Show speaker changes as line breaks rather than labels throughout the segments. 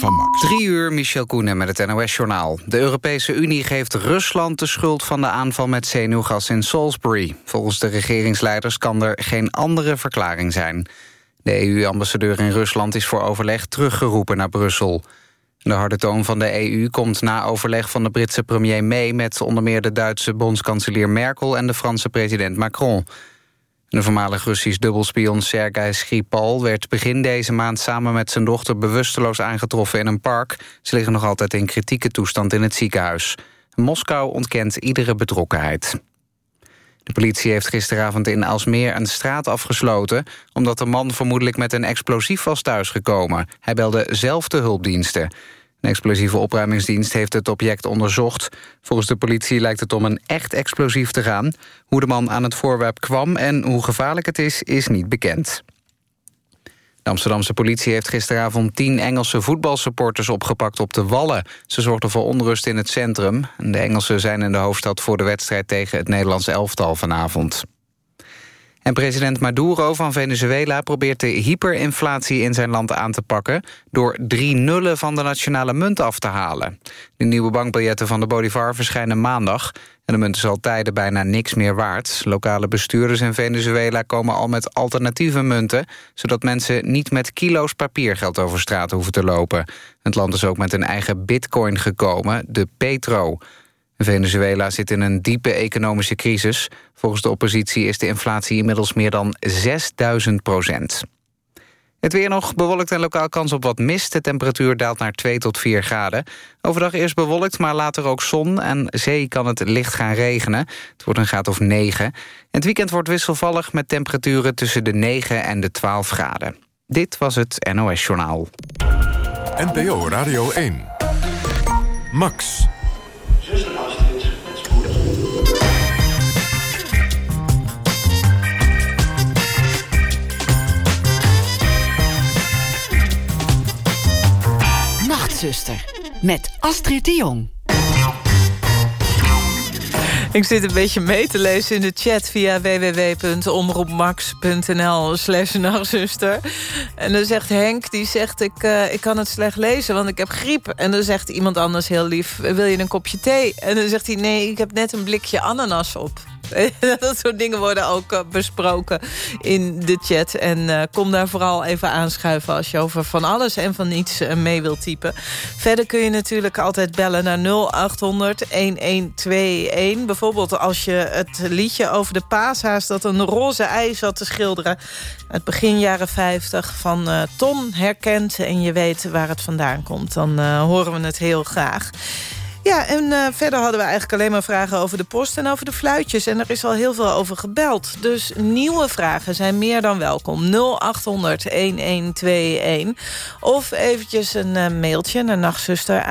van Max.
Drie uur, Michel Koenen met het NOS-journaal. De Europese Unie geeft Rusland de schuld van de aanval met zenuwgas in Salisbury. Volgens de regeringsleiders kan er geen andere verklaring zijn. De EU-ambassadeur in Rusland is voor overleg teruggeroepen naar Brussel. De harde toon van de EU komt na overleg van de Britse premier May... met onder meer de Duitse bondskanselier Merkel en de Franse president Macron... De voormalig Russisch dubbelspion Sergei Skripal werd begin deze maand samen met zijn dochter bewusteloos aangetroffen in een park. Ze liggen nog altijd in kritieke toestand in het ziekenhuis. Moskou ontkent iedere betrokkenheid. De politie heeft gisteravond in Alsmeer een straat afgesloten... omdat de man vermoedelijk met een explosief was thuisgekomen. Hij belde zelf de hulpdiensten. Een explosieve opruimingsdienst heeft het object onderzocht. Volgens de politie lijkt het om een echt explosief te gaan. Hoe de man aan het voorwerp kwam en hoe gevaarlijk het is, is niet bekend. De Amsterdamse politie heeft gisteravond tien Engelse voetbalsupporters opgepakt op de Wallen. Ze zorgden voor onrust in het centrum. De Engelsen zijn in de hoofdstad voor de wedstrijd tegen het Nederlands elftal vanavond. En president Maduro van Venezuela probeert de hyperinflatie in zijn land aan te pakken... door drie nullen van de nationale munt af te halen. De nieuwe bankbiljetten van de Bolivar verschijnen maandag... en de munt is al tijden bijna niks meer waard. Lokale bestuurders in Venezuela komen al met alternatieve munten... zodat mensen niet met kilo's papiergeld over straat hoeven te lopen. Het land is ook met een eigen bitcoin gekomen, de Petro... Venezuela zit in een diepe economische crisis. Volgens de oppositie is de inflatie inmiddels meer dan 6000 procent. Het weer nog bewolkt en lokaal kans op wat mist. De temperatuur daalt naar 2 tot 4 graden. Overdag eerst bewolkt, maar later ook zon. En zee kan het licht gaan regenen. Het wordt een graad of 9. Het weekend wordt wisselvallig met temperaturen tussen de 9 en de 12 graden. Dit was het NOS Journaal.
NPO Radio 1. Max.
Met Astrid de Jong.
Ik zit een beetje mee te lezen in de chat via www.omroepmax.nl slash nachtzuster. En dan zegt Henk, die zegt ik, uh, ik kan het slecht lezen, want ik heb griep. En dan zegt iemand anders heel lief, wil je een kopje thee? En dan zegt hij, nee, ik heb net een blikje ananas op. dat soort dingen worden ook eh, besproken in de chat. En uh, kom daar vooral even aanschuiven als je over van alles en van niets uh, mee wilt typen. Verder kun je natuurlijk altijd bellen naar 0800-1121. Bijvoorbeeld als je het liedje over de paashaas... dat een roze ei zat te schilderen... het begin jaren 50 van Ton herkent... en je weet waar het vandaan komt, dan horen we het heel graag. Ja, en uh, verder hadden we eigenlijk alleen maar vragen over de post en over de fluitjes. En er is al heel veel over gebeld. Dus nieuwe vragen zijn meer dan welkom. 0800-1121. Of eventjes een uh, mailtje naar nachtzuster.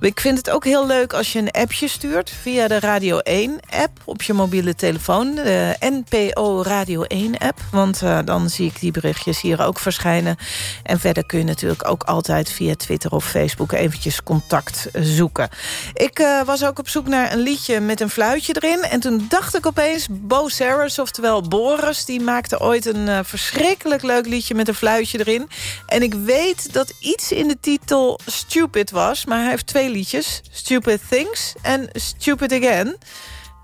Ik vind het ook heel leuk als je een appje stuurt via de Radio 1-app op je mobiele telefoon. De NPO Radio 1-app, want uh, dan zie ik die berichtjes hier ook verschijnen. En verder kun je natuurlijk ook altijd via Twitter of Facebook eventjes contact zoeken. Ik uh, was ook op zoek naar een liedje met een fluitje erin. En toen dacht ik opeens, Bo Saris, oftewel Boris... die maakte ooit een uh, verschrikkelijk leuk liedje met een fluitje erin. En ik weet dat iets in de titel Stupid was, maar hij heeft twee liedjes. Stupid Things en Stupid Again.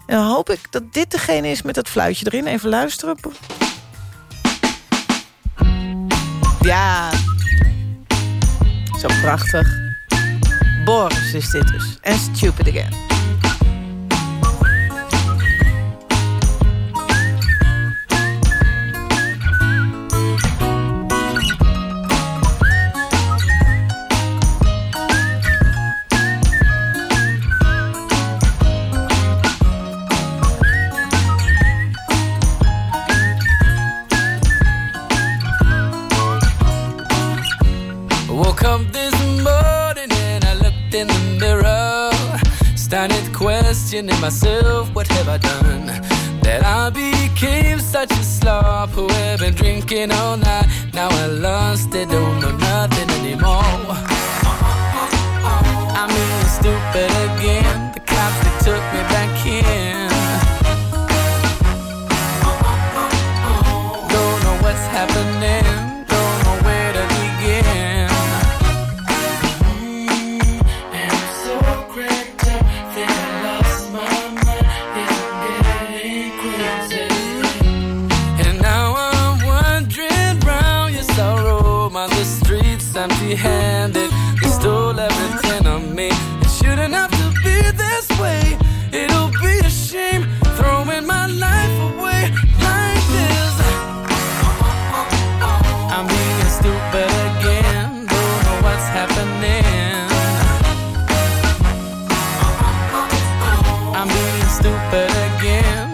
En dan hoop ik dat dit degene is met dat fluitje erin. Even luisteren. Ja. Zo prachtig. Boris is dit dus. En Stupid Again.
Questioning myself, what have I done? That I became such a slob who have been drinking all night. Now I lost it, don't know nothing anymore. I mean, stupid again. The cops, they took me back in. Stupid again.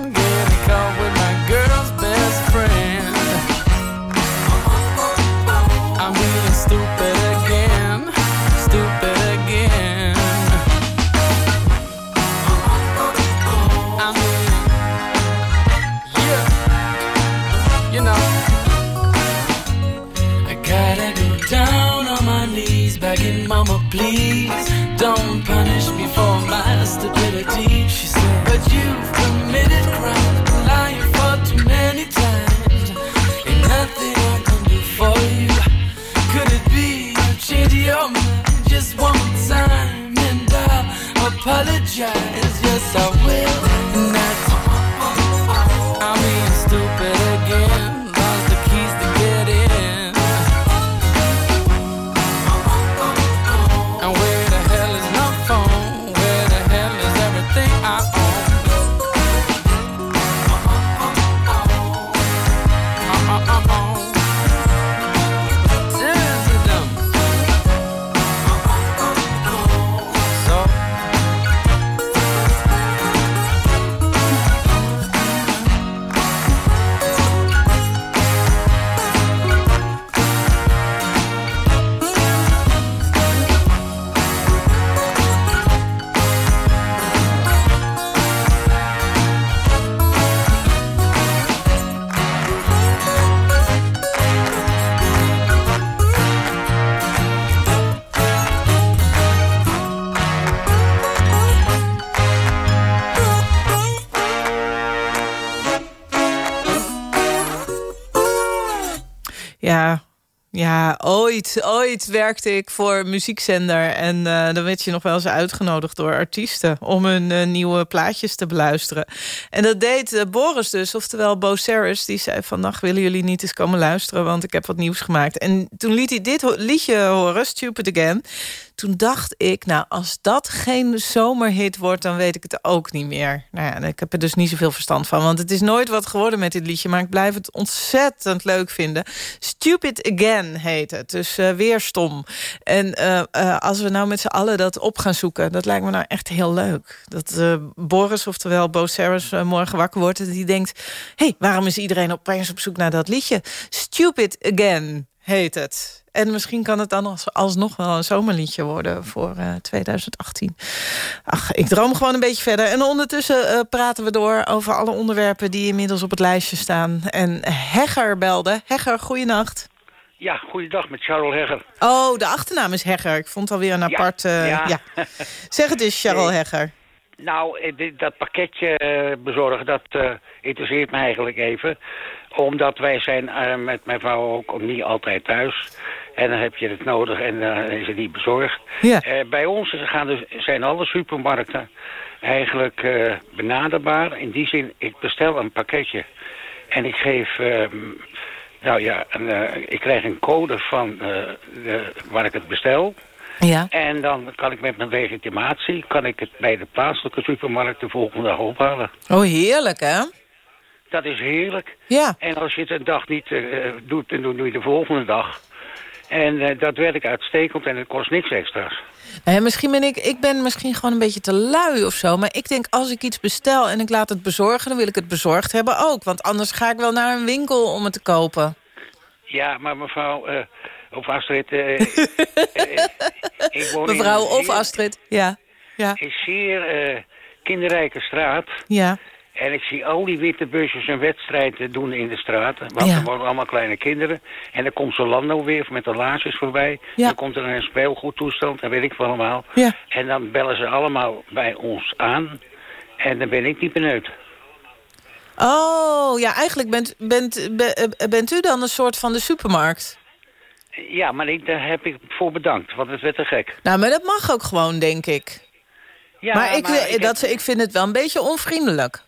Ooit, ooit werkte ik voor muziekzender. En eh, dan werd je nog wel eens uitgenodigd door artiesten... om hun eh, nieuwe plaatjes te beluisteren. En dat deed eh, Boris dus, oftewel Bo Saris. Die zei van, nacht willen jullie niet eens komen luisteren... want ik heb wat nieuws gemaakt. En toen liet hij dit liedje horen, Stupid Again... Toen dacht ik, nou, als dat geen zomerhit wordt... dan weet ik het ook niet meer. Nou ja, ik heb er dus niet zoveel verstand van. Want het is nooit wat geworden met dit liedje... maar ik blijf het ontzettend leuk vinden. Stupid Again heet het, dus eh, weer stom. En eh, eh, als we nou met z'n allen dat op gaan zoeken... dat lijkt me nou echt heel leuk. Dat Boris, oftewel Bo eh, morgen wakker wordt... en die denkt, hé, hey, waarom is iedereen opeens op zoek naar dat liedje? Stupid Again heet het. En misschien kan het dan als, alsnog wel een zomerliedje worden voor eh, 2018. Ach, ik droom gewoon een beetje verder. En ondertussen eh, praten we door over alle onderwerpen... die inmiddels op het lijstje staan. En Hegger belde. Hegger, goeienacht.
Ja, goeiedag met Charles Hegger.
Oh, de achternaam is Hegger. Ik vond het alweer een
Ja,
apart... eh,
ja.
ja. Zeg het eens, Charles
Nee.
Hegger.
Nou, eh, dat pakketje eh, bezorgen, dat eh, interesseert me eigenlijk even. Omdat wij zijn eh, met mijn vrouw ook niet altijd thuis. En dan heb je het nodig en dan is het niet bezorgd.
Ja.
Eh, bij ons gaan dus, zijn alle supermarkten eigenlijk eh, benaderbaar. In die zin, ik bestel een pakketje. En ik geef... ehm, nou ja, een, eh, ik krijg een code van de, waar ik het bestel.
Ja.
En dan kan ik met mijn legitimatie kan ik het bij de plaatselijke supermarkt de volgende dag ophalen.
Oh, heerlijk, hè?
Dat is heerlijk.
Ja.
En als je het een dag niet doet, dan doe je de volgende dag. En eh, dat werkt uitstekend en het kost niks extra's.
Nee, misschien ben ik, ik ben misschien gewoon een beetje te lui of zo. Maar ik denk, als ik iets bestel en ik laat het bezorgen... dan wil ik het bezorgd hebben ook. Want anders ga ik wel naar een winkel om het te kopen.
Ja, maar mevrouw, eh, of Astrid... eh, eh, ik woon
Mevrouw of
zeer-
Astrid. Ja, ja,
Een zeer eh, kinderrijke straat.
ja.
En ik zie al die witte busjes een wedstrijd eh, doen in de straat. Want
Ja.
er wonen allemaal kleine kinderen. En dan komt Zolando weer met de laarsjes voorbij.
Ja.
Dan komt er een speelgoedtoestand, dat weet ik wel allemaal.
Ja.
En dan bellen ze allemaal bij ons aan. En dan ben ik niet benut.
Oh, ja, eigenlijk bent, bent, be- eh, bent u dan een soort van de supermarkt.
Ja, maar ik, daar heb ik voor bedankt, want het werd te gek.
Nou, maar dat mag ook gewoon, denk ik.
Ja,
maar ik, eh,
ik,
dat, ik vind het wel een beetje onvriendelijk.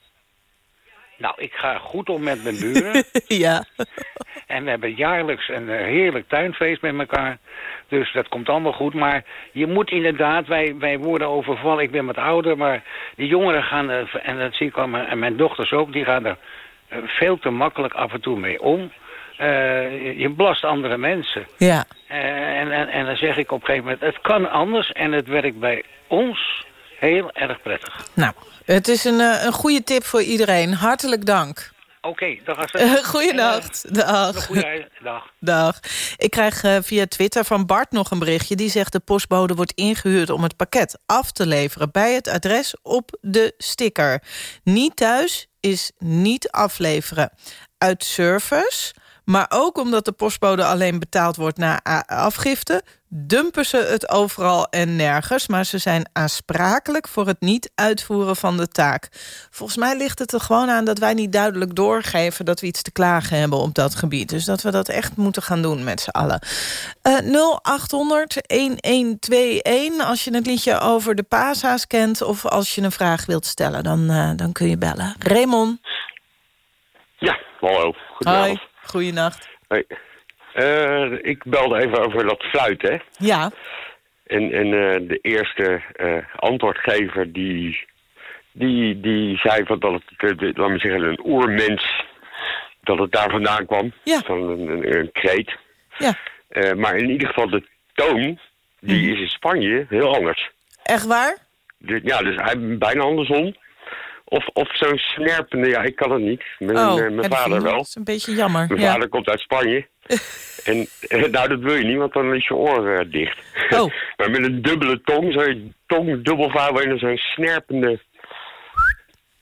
Nou, ik ga goed om met mijn buren.
ja.
En we hebben jaarlijks een eh, heerlijk tuinfeest met elkaar. Dus dat komt allemaal goed. Maar je moet inderdaad, wij, wij worden overvallen. Ik ben wat ouder, maar die jongeren gaan, er, en dat zie ik al, en mijn dochters ook, die gaan er eh, veel te makkelijk af en toe mee om. Eh, je- belast andere mensen.
Ja.
Eh, en, en, en dan zeg ik op een gegeven moment, het kan anders en het werkt bij ons heel erg prettig.
Nou, het is een, eh, een goede tip voor iedereen. Hartelijk dank.
Oké, dag als
Uh, Goeienacht. Dag.
Goeie dag.
Dag. Ik krijg eh, via Twitter van Bart nog een berichtje. Die zegt de postbode wordt ingehuurd om het pakket af te leveren... bij het adres op de sticker. Niet thuis is niet afleveren. Uit service, maar ook omdat de postbode alleen betaald wordt na afgifte... dumpen ze het overal en nergens... maar ze zijn aansprakelijk voor het niet uitvoeren van de taak. Volgens mij ligt het er gewoon aan dat wij niet duidelijk doorgeven... dat we iets te klagen hebben op dat gebied. Dus dat we dat echt moeten gaan doen met z'n allen. Eh 0800-1121, als je het liedje over de pasa's kent... of als je een vraag wilt stellen, dan, eh, dan kun je bellen. Raymond.
Ja, hallo. Goedenavond.
Goeienacht.
Hoi. Eh, ik belde even over dat fluiten. hè.
Ja,
En, en eh, de eerste eh, antwoordgever die, die, die zei van dat het, laat me zeggen, een oermens, dat het daar vandaan kwam.
Ja.
Van een, een, een kreet.
ja.
Maar in ieder geval de toon, die
Mhm.
is in Spanje heel anders.
Echt waar?
De- ja, dus hij bijna andersom. Of, of zo'n snerpende, ja, ik kan het niet. Mijn,
oh,
eh, mijn
je-
vader wel.
Dat is een beetje jammer.
Mijn
ja.
vader komt uit Spanje. en eh, nou, dat wil je niet, want dan is je oor eh, dicht.
Oh.
maar met een dubbele tong, zo je tong dubbel vouwen en dan zo'n snerpende,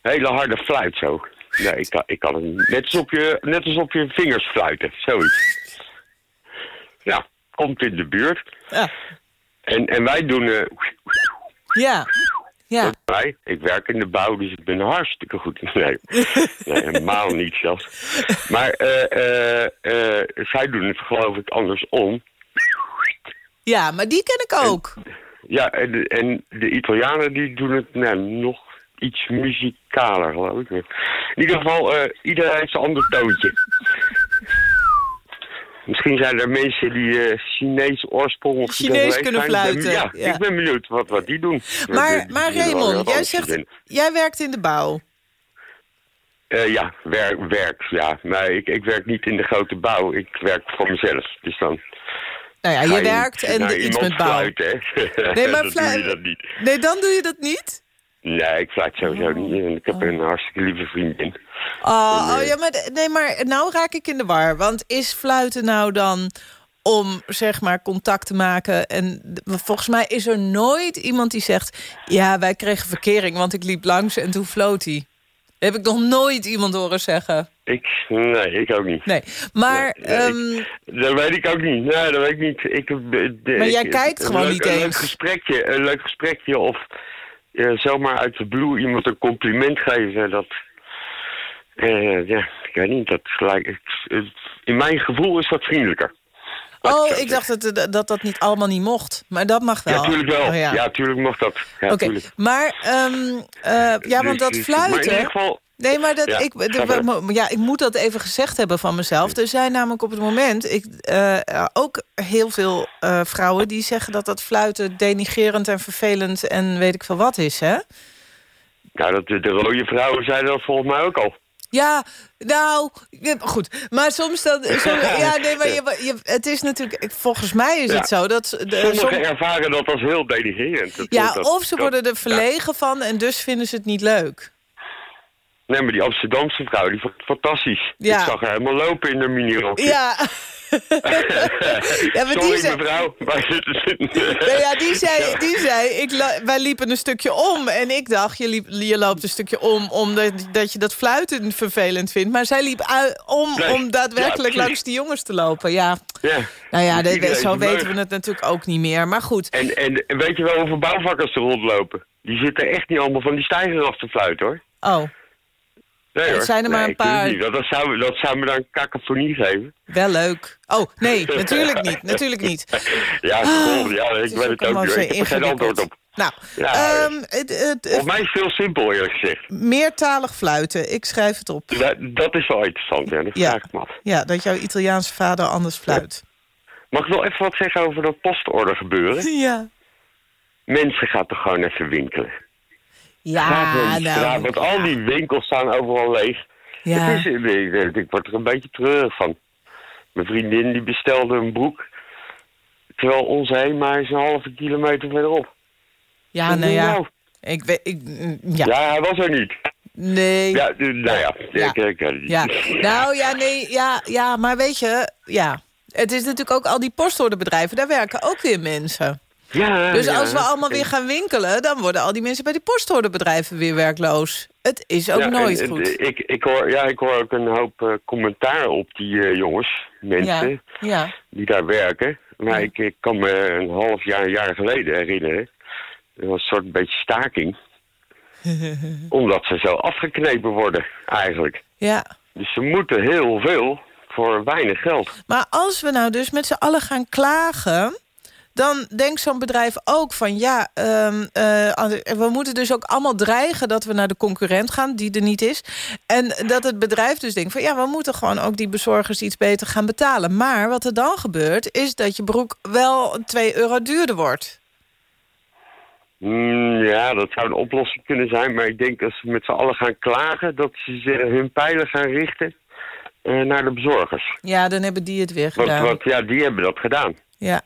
hele harde fluit zo. Nee, ik kan, ik kan het niet. Net als, op je, net als op je vingers fluiten, zoiets. Ja, komt in de buurt.
Ja.
En, en wij doen...
Ja. Ja.
wij, ik werk in de bouw, dus ik ben hartstikke goed. Nee, nee helemaal niet zelfs. Maar eh, eh, eh, zij doen het geloof ik andersom.
ja, maar die ken ik ook.
Ja, en de, en de Italianen die doen het nou, nog iets muzikaler, geloof ik. In ieder geval, iedereen heeft zijn ander toontje. Misschien zijn er mensen die eh Chinese oorsprong of
Chinees kunnen
zijn.
Fluiten,
Ja,
ja.
ik ben benieuwd wat, wat die doen.
Maar,
Die-
maar
die
Raymond, jij zegt,
in.
jij werkt in de bouw.
Eh, ja, werk, werk, ja. Maar ik, ik werk niet in de grote bouw. Ik werk voor mezelf. Dus dan
Nou ja, je werkt en iets met bouw.
fluiten, hè.
Nee, maar
dat
flu-
doe je dat niet.
Nee, dan doe je dat niet?
Nee, ik fluit sowieso niet. En ik heb een hartstikke lieve vriendin.
Oh,
Nee.
oh ja, maar, nee, maar nou raak ik in de war. Want is fluiten nou dan om zeg maar contact te maken? En volgens mij is er nooit iemand die zegt... ja, wij kregen verkering, want ik liep langs en toen floot hij. Heb ik nog nooit iemand horen zeggen.
Ik, nee, ik ook niet.
Nee, maar...
Nee,
ehm,
Dat weet ik ook niet. Nee, dat weet ik niet. Ik, eh, de-
Maar jij
ik-
kijkt
een
gewoon niet
een
eens.
Leuk gesprekje, een leuk gesprekje of eh, zomaar uit de blue iemand een compliment geven. Dat, eh, ja, ik weet niet. Dat lijkt, het- in mijn gevoel is dat vriendelijker.
Oh, ik dacht dat, dat dat dat niet allemaal niet mocht. Maar dat mag wel.
Ja, tuurlijk wel.
Oh, ja.
ja. tuurlijk mag dat. Ja,
Oké, maar ehm, eh, ja, want
Dus-
dat
dus- Maar in
fluiten...
ieder geval...
Nee, maar dat,
Ja,
ik, de- ja, ik moet dat even gezegd hebben van mezelf. Er zijn namelijk op het moment ik, eh, ook heel veel eh, vrouwen... die zeggen dat dat fluiten denigerend en vervelend en weet ik veel wat is, hè?
Nou, dat, de rode vrouwen zeiden dat volgens mij ook al.
Ja, nou, goed. Maar soms dan... Soms, ja, nee, maar je, je, het is natuurlijk... Volgens mij is
Ja.
het zo dat... De,
Sommigen
som-
ervaren dat als heel denigrerend. Dat-
ja,
dat-
of ze worden er
ja.
verlegen van en dus vinden ze het niet leuk.
Nee, maar die Amsterdamse vrouw, die vond het fantastisch.
Ja.
Ik zag haar helemaal lopen in de minirok.
Ja. ja, maar die
Sorry
zei-
mevrouw, maar dit is...
Nou ja, die zei, die zei ik wij liepen een stukje om. En ik dacht, je, liep, je loopt een stukje om omdat dat je dat fluiten vervelend vindt. Maar zij liep om
Nee,
om daadwerkelijk
ja,
langs die jongens te lopen. Ja,
Ja.
nou ja,
Iedereen
zo weten we het natuurlijk ook niet meer. Maar goed,
En, en en weet je wel hoeveel bouwvakkers er rondlopen? Die zitten echt niet allemaal van die stijgers af te fluiten, hoor.
oh,
Nee,
Het
hoor.
zijn er maar
Nee,
een
het
paar.
want dat, zou, dat zou me dan cacophonie geven.
Wel leuk. Oh, nee, natuurlijk niet. Natuurlijk niet.
Ja, cool, ja ik
Het
weet het ook niet. Ik heb er geen antwoord op.
Nou,
Ja,
ehm, het, het,
Op mij is het heel simpel, eerlijk gezegd.
meertalig fluiten. Ik schrijf het op.
Dat, dat is wel interessant, ja. Dat
Ja.
vraag ik me af.
Ja, dat jouw Italiaanse vader anders fluit.
Mag ik nog even wat zeggen over dat postorder gebeuren?
Ja.
Mensen gaan toch gewoon even winkelen.
Ja, nou.
want al die winkels staan overal leeg.
Ja.
Het is, ik, word er een beetje treurig van. Mijn vriendin die bestelde een broek. Terwijl onze Hema is een halve kilometer verderop.
Ja, nou ja.
nou?
Ik weet, ik, mm, ja.
Ja, hij was er niet.
Nee.
Ja, dus, nou ja.
Ja.
Ik-
Ja, nou ja, nee, ja, ja, maar weet je, ja. Het is natuurlijk ook al die postorderbedrijven, daar werken ook weer mensen.
Ja,
Dus
ja.
als we allemaal weer gaan winkelen... dan worden al die mensen bij die postorderbedrijven weer werkloos. Het is ook
Ja,
nooit
en- en
goed.
Ik, ik, hoor, ja, ik hoor ook een hoop eh, commentaar op die eh, jongens, mensen,
ja,
die daar werken. Maar ik, ik kan me een half jaar, een jaar geleden herinneren. Er was een soort beetje staking. omdat ze zo afgeknepen worden, eigenlijk.
ja.
Dus ze moeten heel veel voor weinig geld.
Maar als we nou dus met z'n allen gaan klagen... dan denkt zo'n bedrijf ook van... ja, ehm, eh, we moeten dus ook allemaal dreigen... dat we naar de concurrent gaan, die er niet is. En dat het bedrijf dus denkt van... ja, we moeten gewoon ook die bezorgers iets beter gaan betalen. Maar wat er dan gebeurt, is dat je broek wel 2 euro duurder wordt.
Mm, ja, dat zou een oplossing kunnen zijn. Maar ik denk als ze met z'n allen gaan klagen... dat ze hun pijlen gaan richten eh, naar de bezorgers.
Ja, dan hebben die het weer
Want,
gedaan.
want ja, die hebben dat gedaan.
Ja.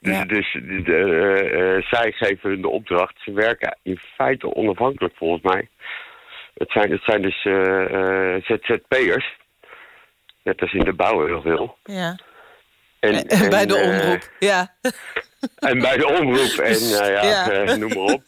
Dus,
Ja.
dus de, de, eh, eh, zij geven hun de opdracht. Ze werken in feite onafhankelijk volgens mij. Het zijn, het zijn dus eh, ZZP'ers. Net als in de bouw heel veel.
ja.
En,
En bij de omroep, ja.
en bij de omroep. En nou ja,
Ja.
noem maar op.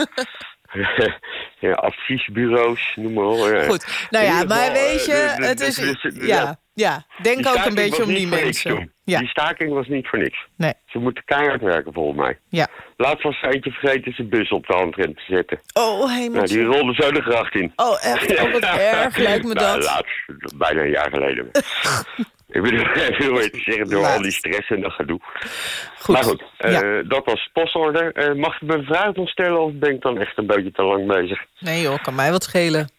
ja, adviesbureaus, noem maar op.
Goed, nou ja, maar weet je, het is...
dus- dus-
Ja, ja, denk ook een beetje om die mensen. Ja,
Die staking was niet voor niks.
nee,
Ze moeten keihard werken volgens mij.
ja.
Laatst was eentje vergeten zijn bus op de handrem te zetten.
Oh,
Nou, die rolde zo de gracht in.
Oh, echt? Oh, wat erg lijkt me
Nou,
dat.
laatst, bijna een jaar geleden. ik bedoel, ik wil het zeggen, door al die stress en dat gedoe.
Goed.
Maar goed, eh,
Ja.
dat was postorder. Eh, mag ik me een vraag nog stellen of ben ik dan echt een beetje te lang bezig?
Nee joh, kan mij wat schelen.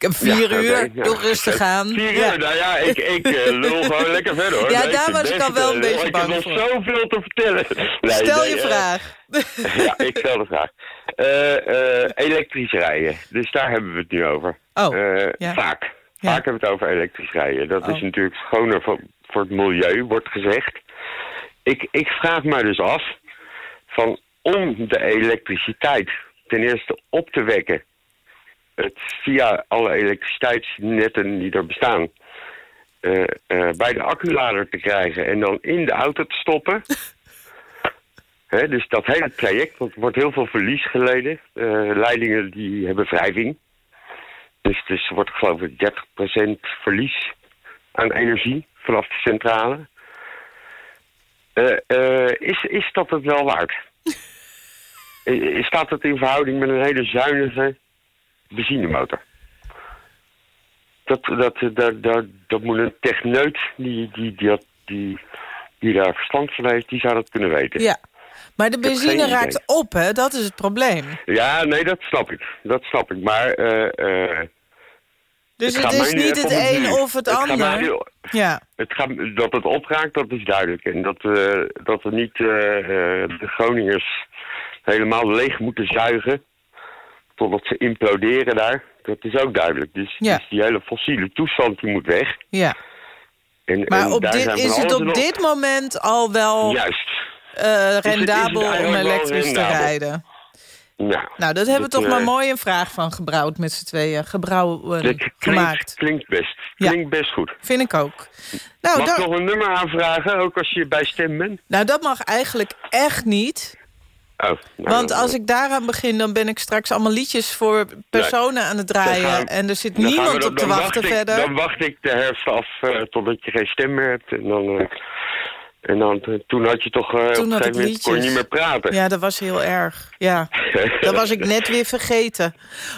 Ik heb vier
Ja,
uur, doe rustig aan.
Vier
Ja.
uur, nou ja, ik, ik eh, lul gewoon lekker verder hoor.
Ja,
Nee,
daar
ik
was ik al wel een beetje
Ik
bang
heb nog
voor.
zoveel te vertellen. Nee,
Stel
nee,
je
eh,
vraag.
ja, ik stel de vraag. Eh, elektrisch rijden. Dus daar hebben we het nu over.
Oh, ja.
Vaak.
Ja.
Vaak hebben we het over elektrisch rijden. Dat
Oh.
is natuurlijk schoner voor, voor het milieu, wordt gezegd. Ik, ik vraag me dus af van om de elektriciteit ten eerste op te wekken. Het via alle elektriciteitsnetten die er bestaan. eh, eh, bij de acculader te krijgen en dan in de auto te stoppen. Hè, dus dat hele traject, want er wordt heel veel verlies geleden. Eh, leidingen die hebben wrijving. Dus, dus er wordt geloof ik 30% verlies aan energie vanaf de centrale. Is, is dat het wel waard? Staat het in verhouding met een hele zuinige benzinemotor? Dat, dat, dat, dat, dat moet een techneut die, die, die, die, die daar verstand van heeft, die zou dat kunnen weten.
Ja. Maar de benzine raakt op, hè? Dat is het probleem.
Ja, nee, dat snap ik. Dat snap ik. Maar eh, eh,
Dus
het
het, is niet
even
het
om
een of het,
mij
ander.
nu-
Ja,
het gaat, dat het opraakt, dat is duidelijk. En dat, eh, dat we niet eh, eh, de Groningers helemaal leeg moeten zuigen... totdat ze imploderen daar. Dat is ook duidelijk. Dus,
Ja.
dus die hele fossiele toestand die moet weg.
ja.
En,
Maar
en
op
daar
dit, is het op
nog-
dit moment al wel
Juist.
eh,
het
rendabel om elektrisch te rijden?
Nou,
Nou, dat hebben we toch maar
eh,
mooi een vraag van gebrouwd met z'n tweeën. Gebrouwen,
dat klinkt,
gemaakt.
klinkt best.
Ja.
Klinkt best goed.
Vind ik ook. Nou,
Mag ik nog een nummer aanvragen, ook als je bij stem bent?
nou, dat mag eigenlijk echt niet.
Oh, nou,
Want als ik daaraan begin, dan ben ik straks allemaal liedjes voor personen aan het draaien.
gaan-
En er zit
we
niemand op te wachten
wacht ik-
verder.
Dan wacht ik de herfst af eh, totdat je geen stem meer hebt. En dan, eh, En dan, toen had je toch, eh, op een gegeven moment kon je niet meer praten.
Ja, dat was heel erg. Ja, dat was ik net weer vergeten.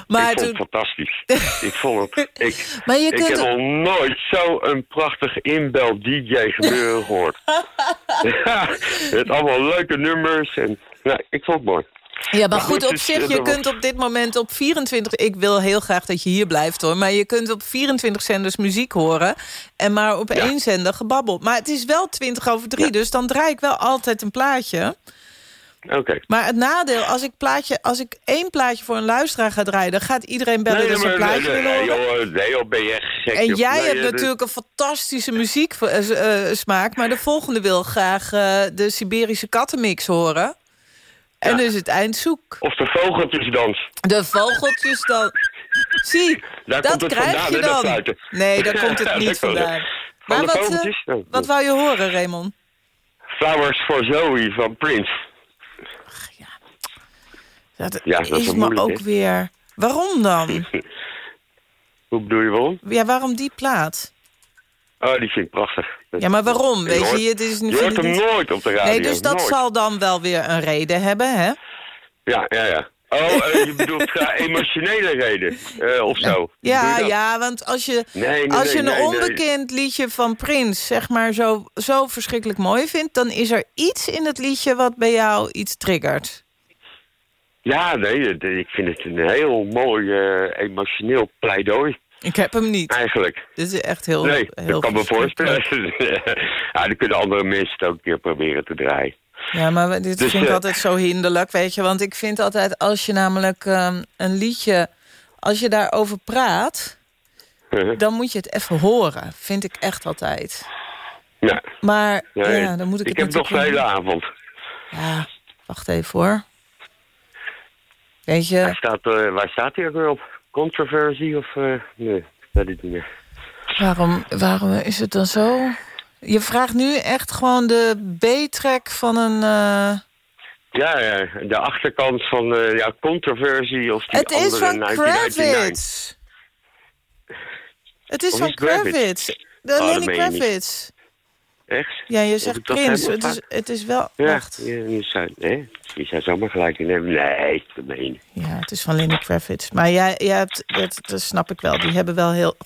Maar
ik vond
toen...
het fantastisch. ik vond het... Ik,
Maar je
ik
kunt...
heb nog nooit zo'n prachtig inbel-dj gebeuren gehoord. het allemaal leuke nummers. En, nou, ik vond het mooi.
Ja, maar goed, op
dus,
zich,
eh,
je kunt op dit moment op 24... Ik wil heel graag dat je hier blijft, hoor. Maar je kunt op 24 zenders muziek horen... en maar op één zender gebabbel. Maar het is wel 20 over 3, dus dan draai ik wel altijd een plaatje.
Oké.
Maar het nadeel, als ik, plaatje, als ik één plaatje voor een luisteraar ga draaien... dan gaat iedereen bellen dat ze een plaatje
nee, nee,
horen.
nee, joh, ben je gek.
En jij
Nee,
hebt
eh,
natuurlijk een fantastische muzieksmaak... maar de volgende wil graag eh, de Siberische kattenmix horen. En
Ja.
dus het eind zoek.
Of de vogeltjesdans.
De vogeltjes dan. Zie,
Daar
dat
komt het
krijg
vandaan,
je dan. Nee, daar komt het niet vandaan.
Van
Maar wat, eh, wat wou je horen, Raymond?
Flowers for Zoe van Prince.
Ja, dat,
Ja, dat is
is ook weer... Waarom dan?
Hoe bedoel je waarom?
Ja, waarom die plaat?
Oh, die vind ik prachtig.
Ja, maar waarom? Weet je, het is
Je hoort hem nooit op de radio.
Nee, dus dat
nooit.
zal dan wel weer een reden hebben, hè?
Ja, ja, ja. Oh, eh, je bedoelt emotionele reden eh, of zo?
Ja, ja, want als je,
Nee, nee,
als je een
nee,
onbekend liedje van Prins... zeg maar zo, zo verschrikkelijk mooi vindt... dan is er iets in het liedje wat bij jou iets triggert.
Ja, nee, eh, ik vind het een heel mooi emotioneel pleidooi,
Ik heb hem niet.
eigenlijk.
Dit is echt heel...
Nee,
heel
dat kan me voorstellen. ja, dan kunnen andere mensen het ook een keer proberen te draaien.
Ja, maar dit
Dus,
vind ik
eh,
altijd zo hinderlijk, weet je. Want ik vind altijd, als je namelijk ehm, een liedje... als je daarover praat, dan moet je het even horen. Vind ik echt altijd.
Ja,
Maar ja, dan moet ik,
ik
het
heb nog de hele avond.
Ja, wacht even hoor. Weet
Hij
je,
staat, eh, waar staat hij ook weer op? Controversie of... eh, nee, dat is niet meer.
waarom, waarom is het dan zo? Je vraagt nu echt gewoon de B-track van een... eh,
Ja, ja, de achterkant van eh ja, controversie of die
Het is
andere
van
1999.
Kravitz. Het is
Of
van
is Kravitz?
Kravitz. De
Oh,
Lenny. Kravitz.
Echt?
Ja, je zegt Prins. Het is, het is wel...
Ja,
Wacht.
je, je zou, je zou zomaar gelijk in hebben. Nee, dat meen.
Ja, het is van Lenny Kravitz. Maar jij, jij hebt, dat, dat snap ik wel. Die hebben wel heel...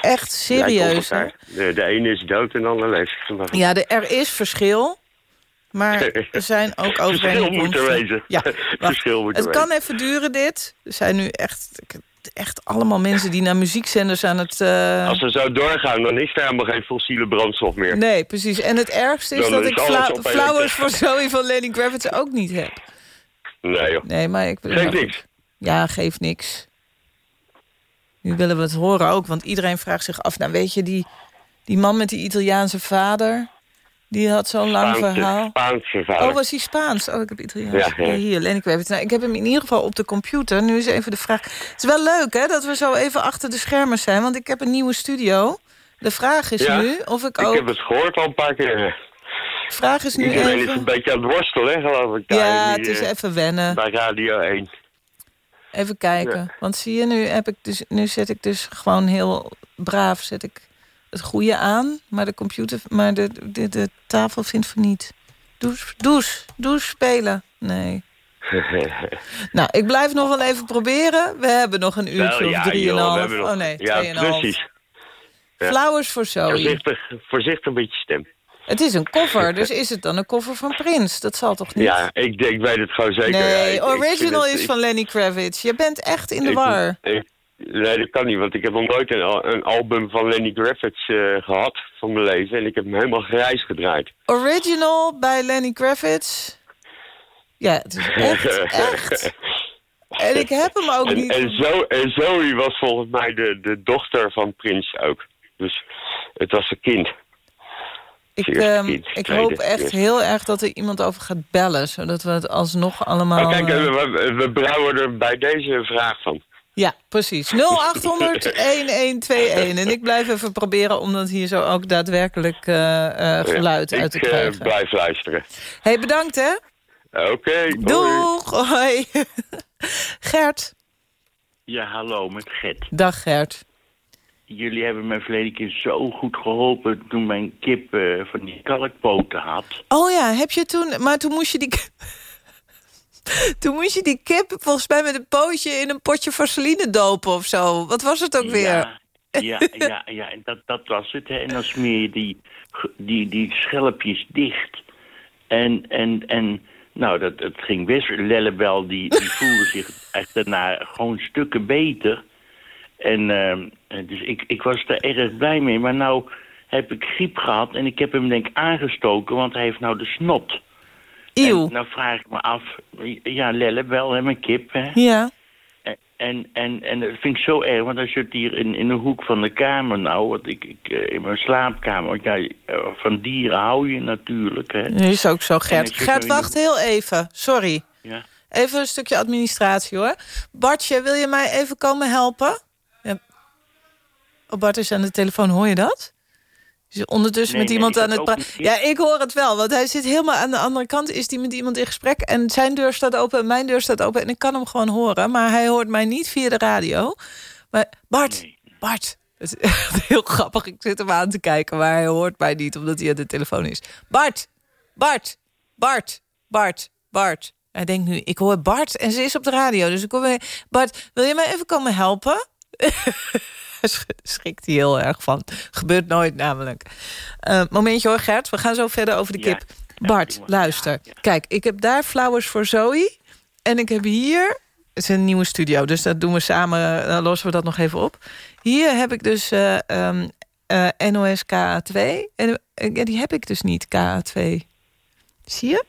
echt serieus,
Ja,
hè?
de, de ene is dood en de ander leeft. Maar.
Ja, de, er is verschil. Maar er zijn ook
Verschil
overeenkomsten.
moet er wezen.
Ja.
Verschil moet er
Het kan even duren, dit. Er zijn nu echt, echt allemaal mensen die naar muziekzenders aan het... eh,
Als we zo doorgaan, dan is er helemaal geen fossiele brandstof meer.
Nee, precies. En het ergste is
Dan
dat
is
ik Fla- Flowers for Zoe van Lenny Kravitz ook niet heb.
Nee joh.
Nee, maar ik...
Geeft niks.
Ja, geeft niks. Nu willen we het horen ook, want iedereen vraagt zich af... nou weet je, die, die man met die Italiaanse vader... die had zo'n lang verhaal.
Spaanse vader.
Oh, was hij Spaans? Oh, ik heb Italiaans.
Ja, ja.
hier, Lenny Kravitz. Nou, ik heb hem in ieder geval op de computer. Nu is even de vraag... Het is wel leuk, hè, dat we zo even achter de schermen zijn... want ik heb een nieuwe studio. De vraag is
Ja,
nu of ik
Ik
ook...
heb het gehoord al een paar keer.
De vraag is nu
Iedereen is
even...
een beetje aan het worstelen, geloof ik.
Ja, het is even wennen.
Bij Radio 1.
Even kijken. Want zie je, nu, heb ik dus, nu zet ik dus gewoon heel braaf zet ik het goede aan. Maar de computer, maar de, de, de tafel vindt van niet. Douche, douche, douche spelen. Nee. Nou, ik blijf nog wel even proberen. We hebben nog een uurtje of
ja,
drieënhalf.
hebben nog-
Oh nee,
Ja,
tweeënhalf.
precies. Ja.
Flowers for Zoe.
Voorzichtig, voorzichtig met je stem.
Het is een cover, dus is het dan een cover van Prins? Dat zal toch niet?
Ja, ik, ik weet het gewoon zeker.
Nee,
ik
original is van Lenny Kravitz. Je bent echt in de war.
ik- nee, dat kan niet, want ik heb nog nooit een, een album van Lenny Kravitz eh, gehad van mijn leven. En ik heb hem helemaal grijs gedraaid.
Original bij Lenny Kravitz. Ja, het is echt, echt. En ik heb hem ook
En,
niet...
en, zo, en Zoe was volgens mij de, de dochter van Prins ook. Dus het was een kind.
Ik, ehm, ik hoop echt heel erg dat er iemand over gaat bellen... zodat we het alsnog allemaal...
Maar kijk,
eh,
eh, we, we brouwen er bij deze vraag van.
Ja, precies. 0800-1121. En ik blijf even proberen om dat hier zo ook daadwerkelijk eh, eh, geluid
Ja,
uit te
ik, eh,
krijgen.
blijf luisteren.
hey, bedankt hè.
Oké, hoi.
Doeg. Hoi. Gert.
Ja, hallo, met Gert.
Dag Gert.
jullie hebben me verleden keer zo goed geholpen toen mijn kip eh, van die kalkpoten had.
Oh ja, heb je toen... Maar toen moest je die... Toen moest je die kip volgens mij met een pootje in een potje vaseline dopen of zo. Wat was het ook weer?
Ja, ja, ja, ja en dat, dat was het. Hè. En dan smeer je die, die, die schelpjes dicht. En, en, en nou, dat, dat ging best. Lellebel die, die voelde zich echt daarna gewoon stukken beter. En uh, dus ik, ik was er erg blij mee. Maar nou heb ik griep gehad en ik heb hem denk ik aangestoken, want hij heeft nou de snot.
Eeuw.
En nou vraag ik me af, ja, Lellebel, hè, mijn kip, hè.
Ja.
En, en, en dat vind ik zo erg, want hij zit hier in, in de hoek van de kamer nou. Want ik, ik, eh, in mijn slaapkamer. Want ja, eh, van dieren hou je natuurlijk. Hè.
Nu is ook zo, Gert. Gert,
de-
wacht heel even. Sorry.
Ja.
Even een stukje administratie, hoor. Bartje, wil je mij even komen helpen? Ja. Oh, Bart is aan de telefoon, hoor je dat? Ondertussen
Nee,
met iemand aan het praten? Ja, ik hoor het wel, want hij zit helemaal aan de andere kant. Is hij met iemand in gesprek en zijn deur staat open en mijn deur staat open... en ik kan hem gewoon horen, maar hij hoort mij niet via de radio. Maar Bart,
Nee.
Bart, het is echt heel grappig. Ik zit hem aan te kijken, maar hij hoort mij niet... omdat hij aan de telefoon is. Bart, Bart, Bart, Bart, Bart. Hij denkt nu, ik hoor Bart en ze is op de radio. Dus ik hoor weer, Bart, wil je mij even komen helpen? Sch- Schrikt hij heel erg van. Gebeurt nooit namelijk. Eh, momentje hoor, Gert. We gaan zo verder over de kip.
ja,
Bart, luister.
Ja, ja.
Kijk, ik heb daar Flowers voor Zoe. En ik heb hier... Het is een nieuwe studio, dus dat doen we samen. Dan lossen we dat nog even op. Hier heb ik dus eh, ehm, eh, NOS KA2. En eh, die heb ik dus niet, KA2. Zie je?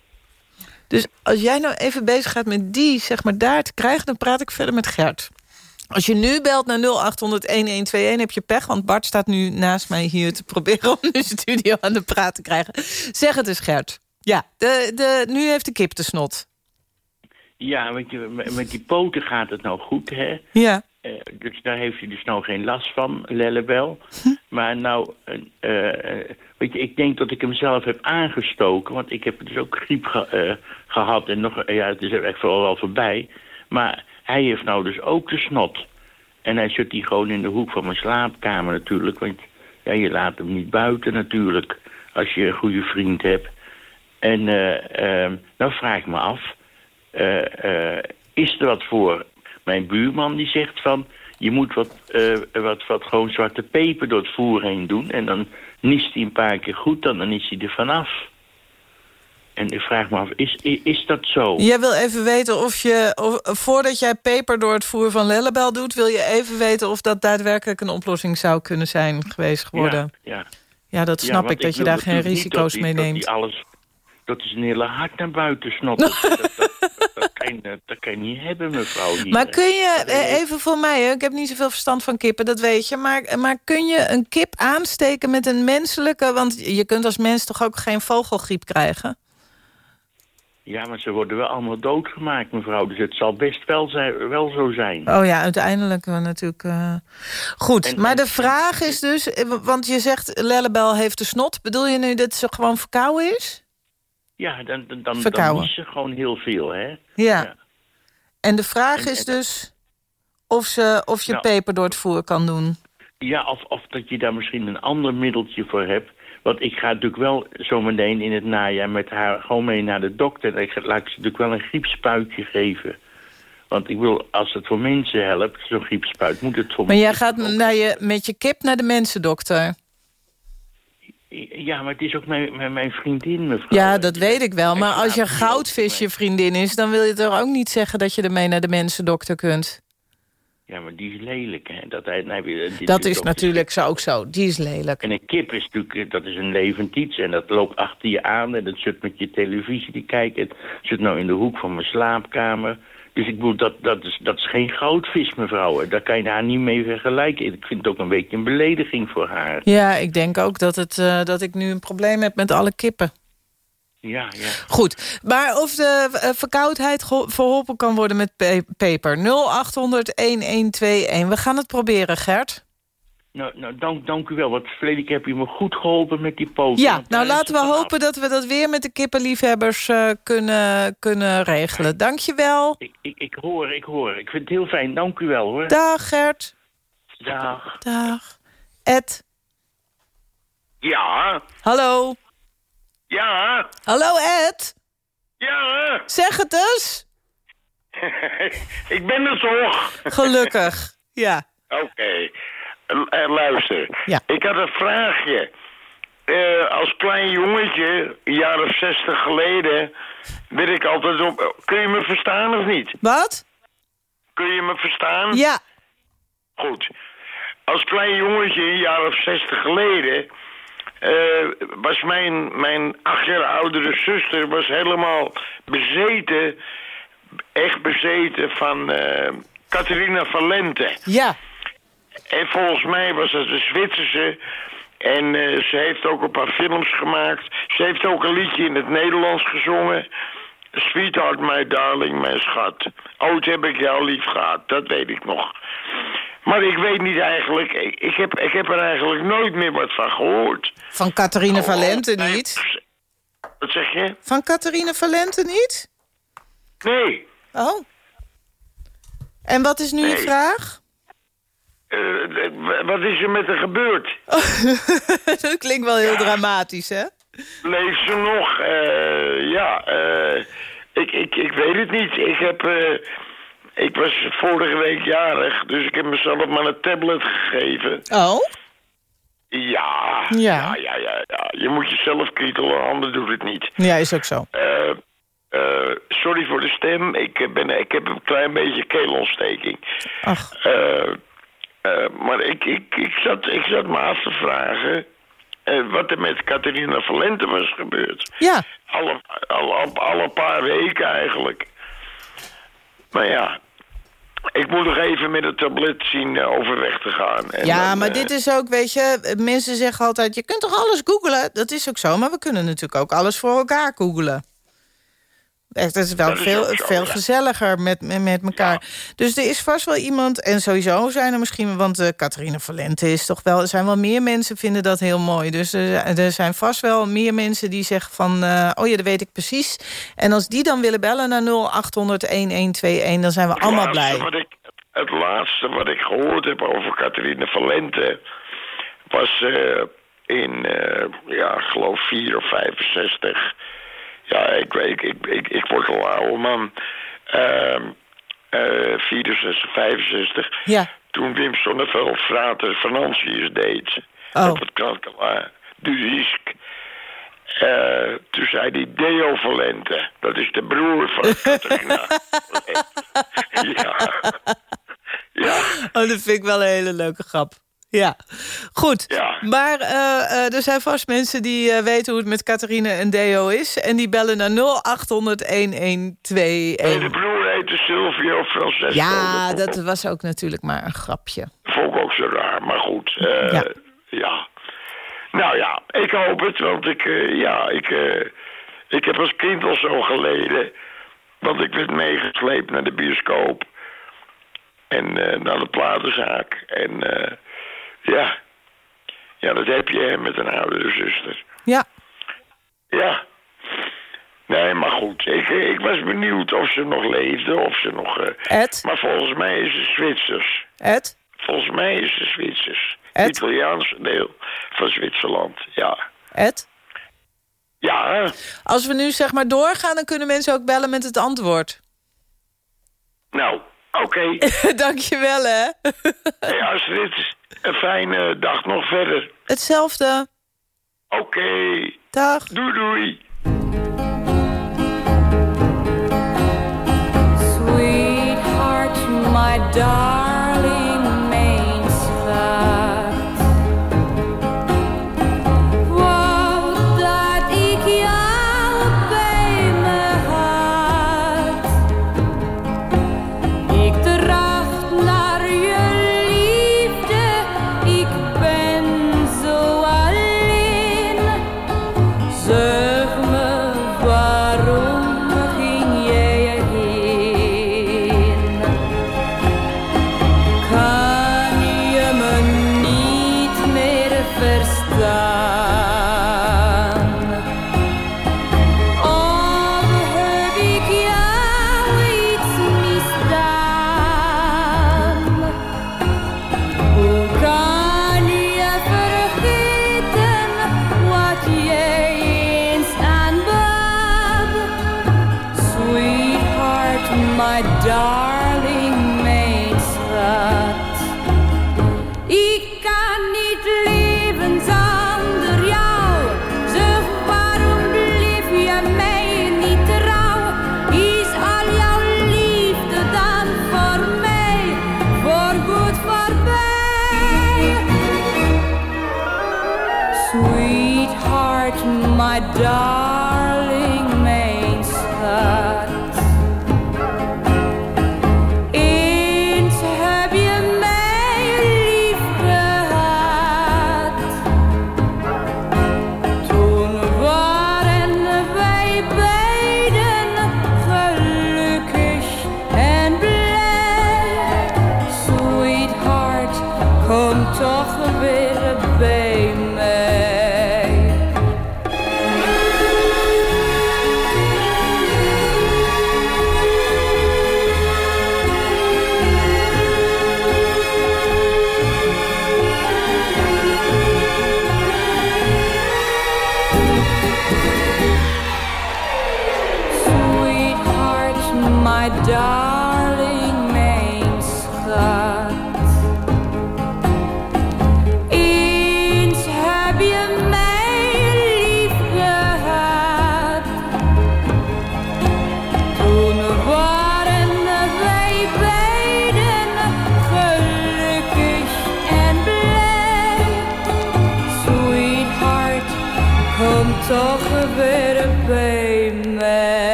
Dus als jij nou even bezig gaat met die, zeg maar, daar te krijgen... dan praat ik verder met Gert. Als je nu belt naar 0800-1121 heb je pech... want Bart staat nu naast mij hier te proberen... om de studio aan de praat te krijgen. Zeg het eens, Gert. Ja, de, de, nu heeft de kip de snot.
Ja, weet je, met, met die poten gaat het nou goed, hè.
Ja.
Eh, dus daar heeft hij dus nou geen last van, Lellebel. Maar nou, eh, eh, weet je, ik denk dat ik hem zelf heb aangestoken. Want ik heb dus ook griep ge- eh, gehad. En nog, ja, het is er echt vooral wel voorbij. Maar hij heeft nou dus ook de snot. En hij zit hier gewoon in de hoek van mijn slaapkamer natuurlijk. Want ja, je laat hem niet buiten natuurlijk. Als je een goede vriend hebt. En eh, nou vraag ik me af. eh, eh, is er wat voor? Mijn buurman die zegt van... je moet wat, wat, wat gewoon zwarte peper door het voer heen doen... en dan niest hij een paar keer goed, dan, dan is hij er vanaf. En ik vraag me af, is, is, dat zo?
Jij wil even weten of je... Of, voordat jij peper door het voer van Lellebel doet... wil je even weten of dat daadwerkelijk een oplossing zou kunnen zijn geweest geworden.
Ja, ja.
Ja, dat snap ik, dat je daar geen
niet
risico's
dat
mee
dat
neemt.
die alles, dat is een hele hart naar buiten snotten. dat, dat, dat, dat, kan je, dat kan je niet hebben, mevrouw. Hier.
Maar kun je,
Dat
eh, even voor mij, hè, ik heb niet zoveel verstand van kippen, dat weet je. Maar, maar kun je een kip aansteken met een menselijke... want je kunt als mens toch ook geen vogelgriep krijgen?
Ja, maar ze worden wel allemaal doodgemaakt, mevrouw. Dus het zal best wel, zijn, wel zo zijn.
Oh ja, uiteindelijk wel natuurlijk. eh. Goed,
En-
maar
en-
de vraag is dus... eh, want je zegt Lellebel heeft de snot. Bedoel je nu dat ze gewoon verkouden is?
Ja, dan, dan, dan, dan is ze gewoon heel veel, hè?
Ja.
Ja.
En de vraag
En-
is dus of, ze, of je
Nou.
peper door het voer kan doen.
Ja, of, of dat je daar misschien een ander middeltje voor hebt. Want ik ga natuurlijk wel zometeen in het najaar met haar gewoon mee naar de dokter. Ik ga, laat ik ze natuurlijk wel een griepspuitje geven. Want ik wil, als het voor mensen helpt, zo'n griepspuit, moet het voor
Maar jij gaat naar je, met je kip naar de mensendokter.
Ja, maar het is ook mijn, mijn, mijn vriendin, mevrouw.
Ja, dat weet ik wel. Maar als je goudvis je vriendin is... dan wil je toch ook niet zeggen dat je ermee naar de mensendokter kunt.
Ja, maar die is lelijk, hè. Dat, hij- nou,
Dat is natuurlijk zo ook zo. Die is lelijk.
En een kip is natuurlijk, dat is een levend iets. En dat loopt achter je aan en dat zit met je televisie te kijken. Het zit nou in de hoek van mijn slaapkamer. Dus ik bedoel, dat, dat, is, dat is geen goudvis, mevrouw. Daar kan je haar niet mee vergelijken. Ik vind het ook een beetje een belediging voor haar.
Ja, ik denk ook dat, het, eh, dat ik nu een probleem heb met alle kippen.
Ja, ja.
Goed, maar of de eh, verkoudheid verholpen kan worden met pe- peper. 0800-1121. We gaan het proberen, Gert.
Nou, nou dank, dank u wel. Want verleden keer heb je me goed geholpen met die poten.
Ja, nou laten we hopen dat we dat weer met de kippenliefhebbers eh, kunnen, kunnen regelen. Dankjewel.
Ik, ik, ik hoor, ik hoor. Ik vind het heel fijn. Dank u wel, hoor.
Dag Gert.
Dag.
Dag. Ed.
Ja.
Hallo.
Ja.
Hallo Ed.
Ja.
Zeg het eens.
ik ben er toch.
Gelukkig. Ja.
Oké. Uh, luister.
Ja.
Ik had een vraagje. Uh, als klein jongetje, een jaar of zestig geleden, werd ik altijd op... Kun je me verstaan of niet?
Wat?
Kun je me verstaan?
Ja.
Goed. Als klein jongetje, een jaar of zestig geleden... Uh, was mijn, mijn acht jaar oudere zuster was helemaal bezeten... echt bezeten van uh, Catharina Valente.
Ja.
En volgens mij was het een Zwitserse... En uh, ze heeft ook een paar films gemaakt. Ze heeft ook een liedje in het Nederlands gezongen. Sweetheart, my darling, mijn schat. Ooit heb ik jou lief gehad, dat weet ik nog. Maar ik weet niet eigenlijk... Ik, ik, heb, ik heb er eigenlijk nooit meer wat van gehoord.
Van Catharine oh, Valente niet?
Wat zeg je?
Van Catharine Valente niet?
Nee.
Oh. En wat is nu
nee.
je vraag?
Uh, wat is er met haar gebeurd?
dat klinkt wel heel ja. dramatisch, hè?
Leeft ze nog? Uh, ja, uh, ik, ik, ik weet het niet. Ik heb... ik was vorige week jarig, dus ik heb mezelf maar een tablet gegeven.
Oh?
Ja,
ja,
ja, ja, ja. Je moet jezelf kietelen, ander doet het niet.
Ja, is ook zo.
Uh, sorry voor de stem. Ik, ben, ik heb een klein beetje keelontsteking.
Ach.
Uh, maar ik, ik, ik, zat, ik zat me af te vragen... wat er met Catharina Valente was gebeurd.
Ja.
Alle, alle, alle paar weken eigenlijk. Maar ja, ik moet nog even met het tablet zien overweg te gaan. En
ja,
dan,
maar
uh,
dit is ook, weet je... Mensen zeggen altijd, je kunt toch alles googlen? Dat is ook zo, maar we kunnen natuurlijk ook alles voor elkaar googlen. Echt, dat is wel
Dat
veel,
zo,
veel
ja.
gezelliger met, met, elkaar. Dus er is vast wel iemand, en sowieso zijn er misschien... want uh, Catharine Valente is toch wel... er zijn wel meer mensen vinden dat heel mooi. Dus er, er zijn vast wel meer mensen die zeggen van... Uh, oh ja, dat weet ik precies. En als die dan willen bellen naar 0800-1121... dan zijn we
het
allemaal blij.
Wat ik, het laatste wat ik gehoord heb over Catharine Valente... was uh, in, ja, geloof 4 of 65... Ja, ik, ik, ik, ik, ik word al oude man. Uh, uh, 64, 65.
Ja.
Toen Wim Sonneveld Frater Financiën deed.
Oh.
Op het Krankelaar. Duzisk. Uh, toen zei hij Deo Valente. Dat is de broer van Catharina. ja. ja.
Oh, dat vind ik wel een hele leuke grap. Ja, goed.
Ja.
Maar uh, uh, er zijn vast mensen die uh, weten hoe het met Catharine en Deo is. En die bellen naar 0800-1121.
Nee, de broer heette Silvio Francesco.
Ja, dat was ook natuurlijk maar een grapje.
Vond ik ook zo raar, maar goed.
ja.
ja. Nou ja, ik hoop het, want ik, ja, ik, ik heb als kind al zo geleden. Want ik werd meegesleept naar de bioscoop. En naar de platenzaak. En... Ja. Ja, dat heb je hè, met een oudere zuster.
Ja.
Ja. Nee, maar goed. Ik, ik was benieuwd of ze nog leefde, of ze nog... Uh...
Ed?
Maar volgens mij is ze Zwitsers.
Ed?
Volgens mij is ze Zwitsers.
Ed?
Het Italiaanse deel van Zwitserland, ja.
Ed?
Ja.
Als we nu zeg maar doorgaan, dan kunnen mensen ook bellen met het antwoord.
Nou, oké. Okay.
Dankjewel, hè.
hey, Astrid, een fijne dag nog verder.
Hetzelfde.
Oké. Okay.
Dag.
Doei, doei.
Toch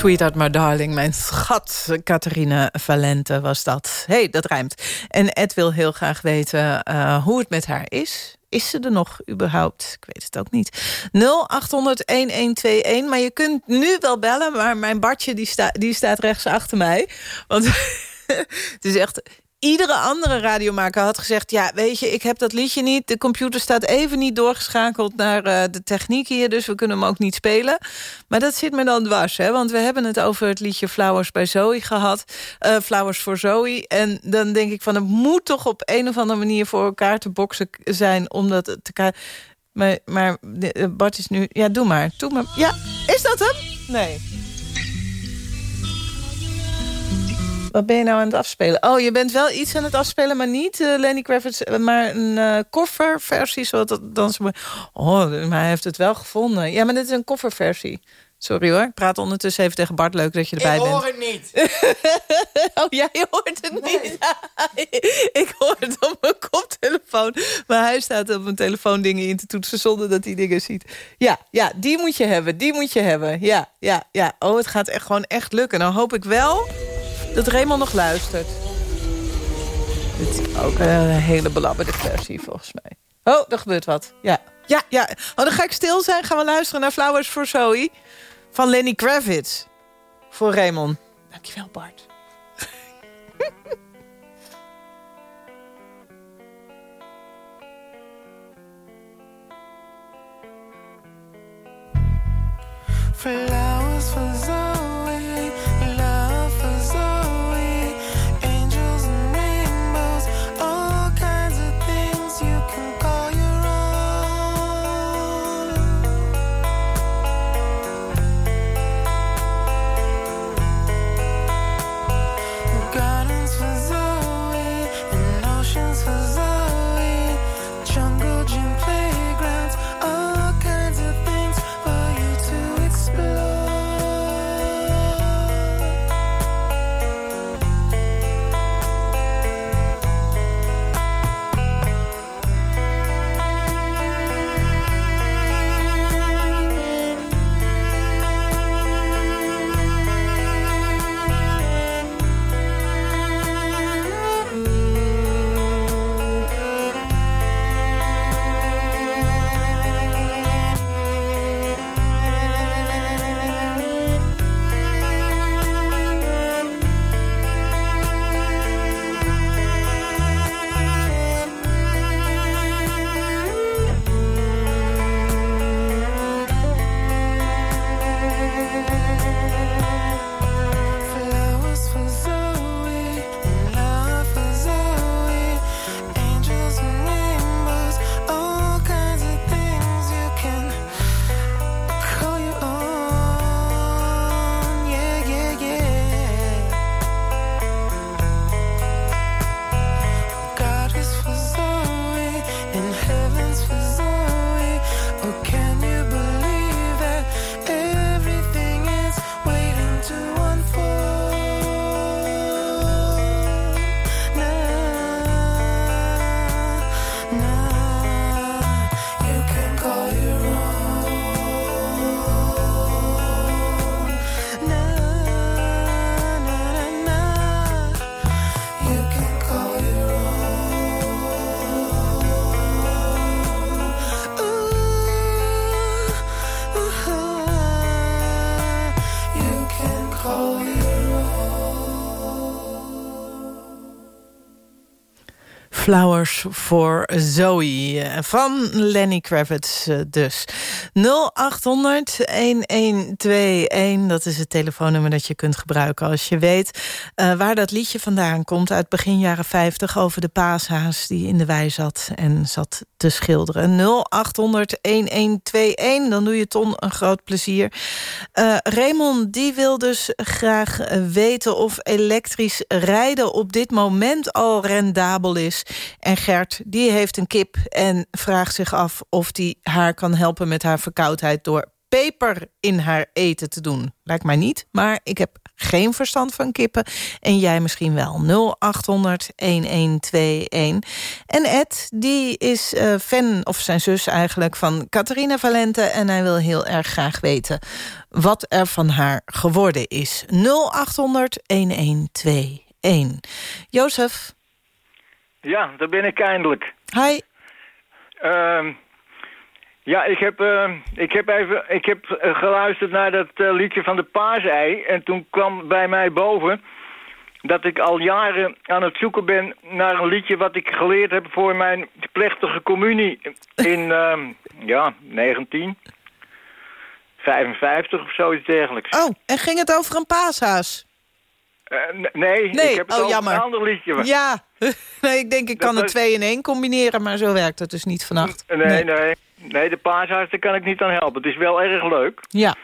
Sweetheart, my darling, mijn schat.
Catharina Valente was dat. hey, dat rijmt. En Ed wil heel graag weten eh, hoe het met haar is. Is ze er nog überhaupt? Ik weet het ook niet. 0800-1121. Maar je kunt nu wel bellen. Maar mijn Bartje die, die staat rechts achter mij. Want het is echt... Iedere andere radiomaker had gezegd... ja, weet je, ik heb dat liedje niet. De computer staat even niet doorgeschakeld naar uh, de techniek hier... dus we kunnen hem ook niet spelen. Maar dat zit me dan dwars, hè? Want we hebben het over het liedje Flowers bij Zoe gehad. Uh, Flowers voor Zoe. En dan denk ik van, het moet toch op een of andere manier... voor elkaar te boksen zijn, omdat het te... Maar, maar Bart is nu... Ja, doe maar. Doe maar. Ja, is dat hem? Nee. Wat ben je nou aan het afspelen? Oh, je bent wel iets aan het afspelen, maar niet uh, Lenny Kravitz... maar een uh, kofferversie. Dat dan. Oh, maar hij heeft het wel gevonden. Ja, maar dit is een kofferversie. Sorry hoor, ik praat ondertussen even tegen Bart. Leuk dat je erbij bent.
Ik hoor het niet.
oh, jij hoort het niet? ik hoor het op mijn koptelefoon. Maar hij staat op mijn telefoon dingen in te toetsen... zonder dat hij dingen ziet. Ja, ja, die moet je hebben, die moet je hebben. Ja, ja, ja. Oh, het gaat echt gewoon echt lukken. Dan hoop ik wel dat Raymond nog luistert. Dit is ook een hele belabberde versie, volgens mij. Oh, er gebeurt wat. Ja, ja, ja. Oh, dan ga ik stil zijn. Gaan we luisteren naar Flowers for Zoe van Lenny Kravitz. Voor Raymond. Dankjewel, Bart.
Flowers for Zoe, Voor Zoe
van Lenny Kravitz eh, dus. 0800 1121, dat is het telefoonnummer dat je kunt gebruiken als je weet eh, waar dat liedje vandaan komt uit begin jaren 50 over de paashaas die in de wei zat en zat te schilderen. 0800 1121, dan doe je Ton een groot plezier. Eh, Raymond die wil dus graag weten of elektrisch rijden op dit moment al rendabel is. En Gert die heeft een kip en vraagt zich af of die haar kan helpen met haar verkoudheid... door peper in haar eten te doen. Lijkt mij niet, maar ik heb geen verstand van kippen. En jij misschien wel. 0800-1121. En Ed, die is eh, fan, of zijn zus eigenlijk, van Catharina Valente. En hij wil heel erg graag weten wat er van haar geworden is. 0800-1121. Jozef.
Ja, daar ben ik eindelijk.
Hi.
Ehm, ja, ik heb, ehm, ik heb even ik heb, eh, geluisterd naar dat eh, liedje van de paasei. En toen kwam bij mij boven dat ik al jaren aan het zoeken ben naar een liedje... wat ik geleerd heb voor mijn plechtige communie in, ehm, ja, 1955 of zoiets dergelijks.
Oh, en ging het over een paashaas?
Eh, nee,
Nee,
ik heb het
oh, jammer.
een ander liedje.
Ja, nee, ik denk ik kan
Dat
er
was-
twee in één combineren... maar zo werkt het dus niet vannacht.
Nee, nee, nee. de paashuis, daar kan ik niet aan helpen. Het is wel erg leuk.
Ja.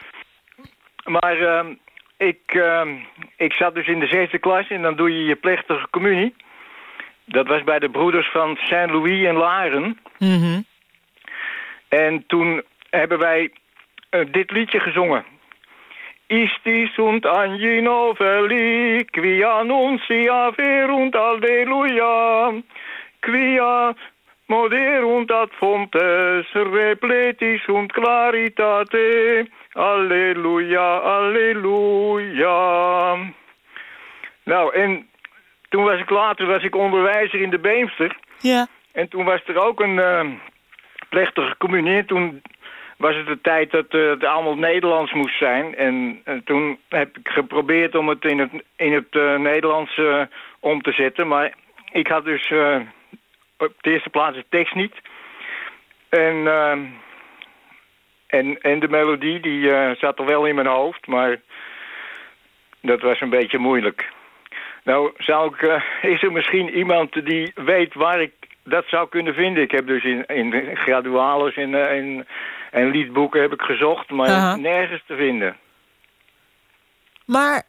Maar ehm, ik, ehm, ik zat dus in de zesde klas en dan doe je je plechtige communie. Dat was bij de broeders van Saint-Louis en Laren.
Mhm.
En toen hebben wij eh, dit liedje gezongen. Isti sunt angino veli, qui annuncia verunt alleluia, quia moderunt ad fontes, repleti sunt claritate, alleluia, alleluia. Nou, en toen was ik later was ik onderwijzer in de Beemster.
Ja.
En toen was er ook een eh, plechtige communie. Toen was het de tijd dat eh, het allemaal Nederlands moest zijn. En eh, toen heb ik geprobeerd om het in het, in het eh, Nederlands om te zetten. Maar ik had dus op de eerste plaats de tekst niet. En, en, en de melodie die zat er wel in mijn hoofd, maar dat was een beetje moeilijk. Nou, zou ik, is er misschien iemand die weet waar ik dat zou kunnen vinden? Ik heb dus in, in graduales eh, en, en liedboeken heb ik gezocht, maar nergens te vinden.
Maar,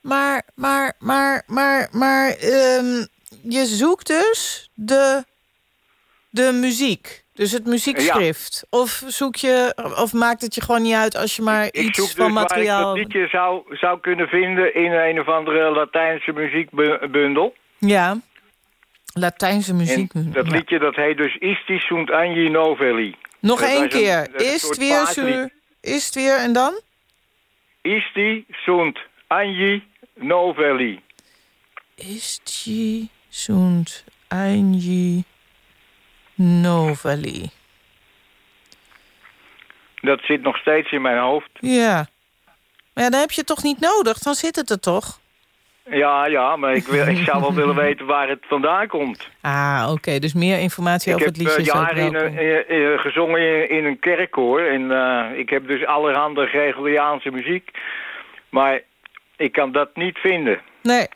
maar, maar, maar, maar, maar... ehm, je zoekt dus de, de muziek. Dus het muziekschrift. Of zoek je, of maakt het je gewoon niet uit als je maar
Ik
iets
zoek
van
dus
materiaal...
ik dat liedje zou, zou kunnen vinden in een of andere Latijnse muziekbundel.
Ja, Latijnse muziek.
En dat liedje dat heet dus Isti sunt Agni Novelli.
Nog één keer.
is een
Is
soort
het weer? Is het weer en dan?
Isti sunt Agni Novelli.
Isti sunt Anji Novali.
Dat zit nog steeds in mijn hoofd.
Ja. Maar ja, dan heb je het toch niet nodig? Dan zit het er toch?
Ja, ja, maar ik, wil, ik zou wel willen weten waar het vandaan komt.
Ah, oké. dus meer informatie
Ik
over
heb
het liedje
eh,
is ook
jaren in een, gezongen in, in een kerkkoor. En eh, ik heb dus allerhande Gregoriaanse muziek. Maar ik kan dat niet vinden.
Nee.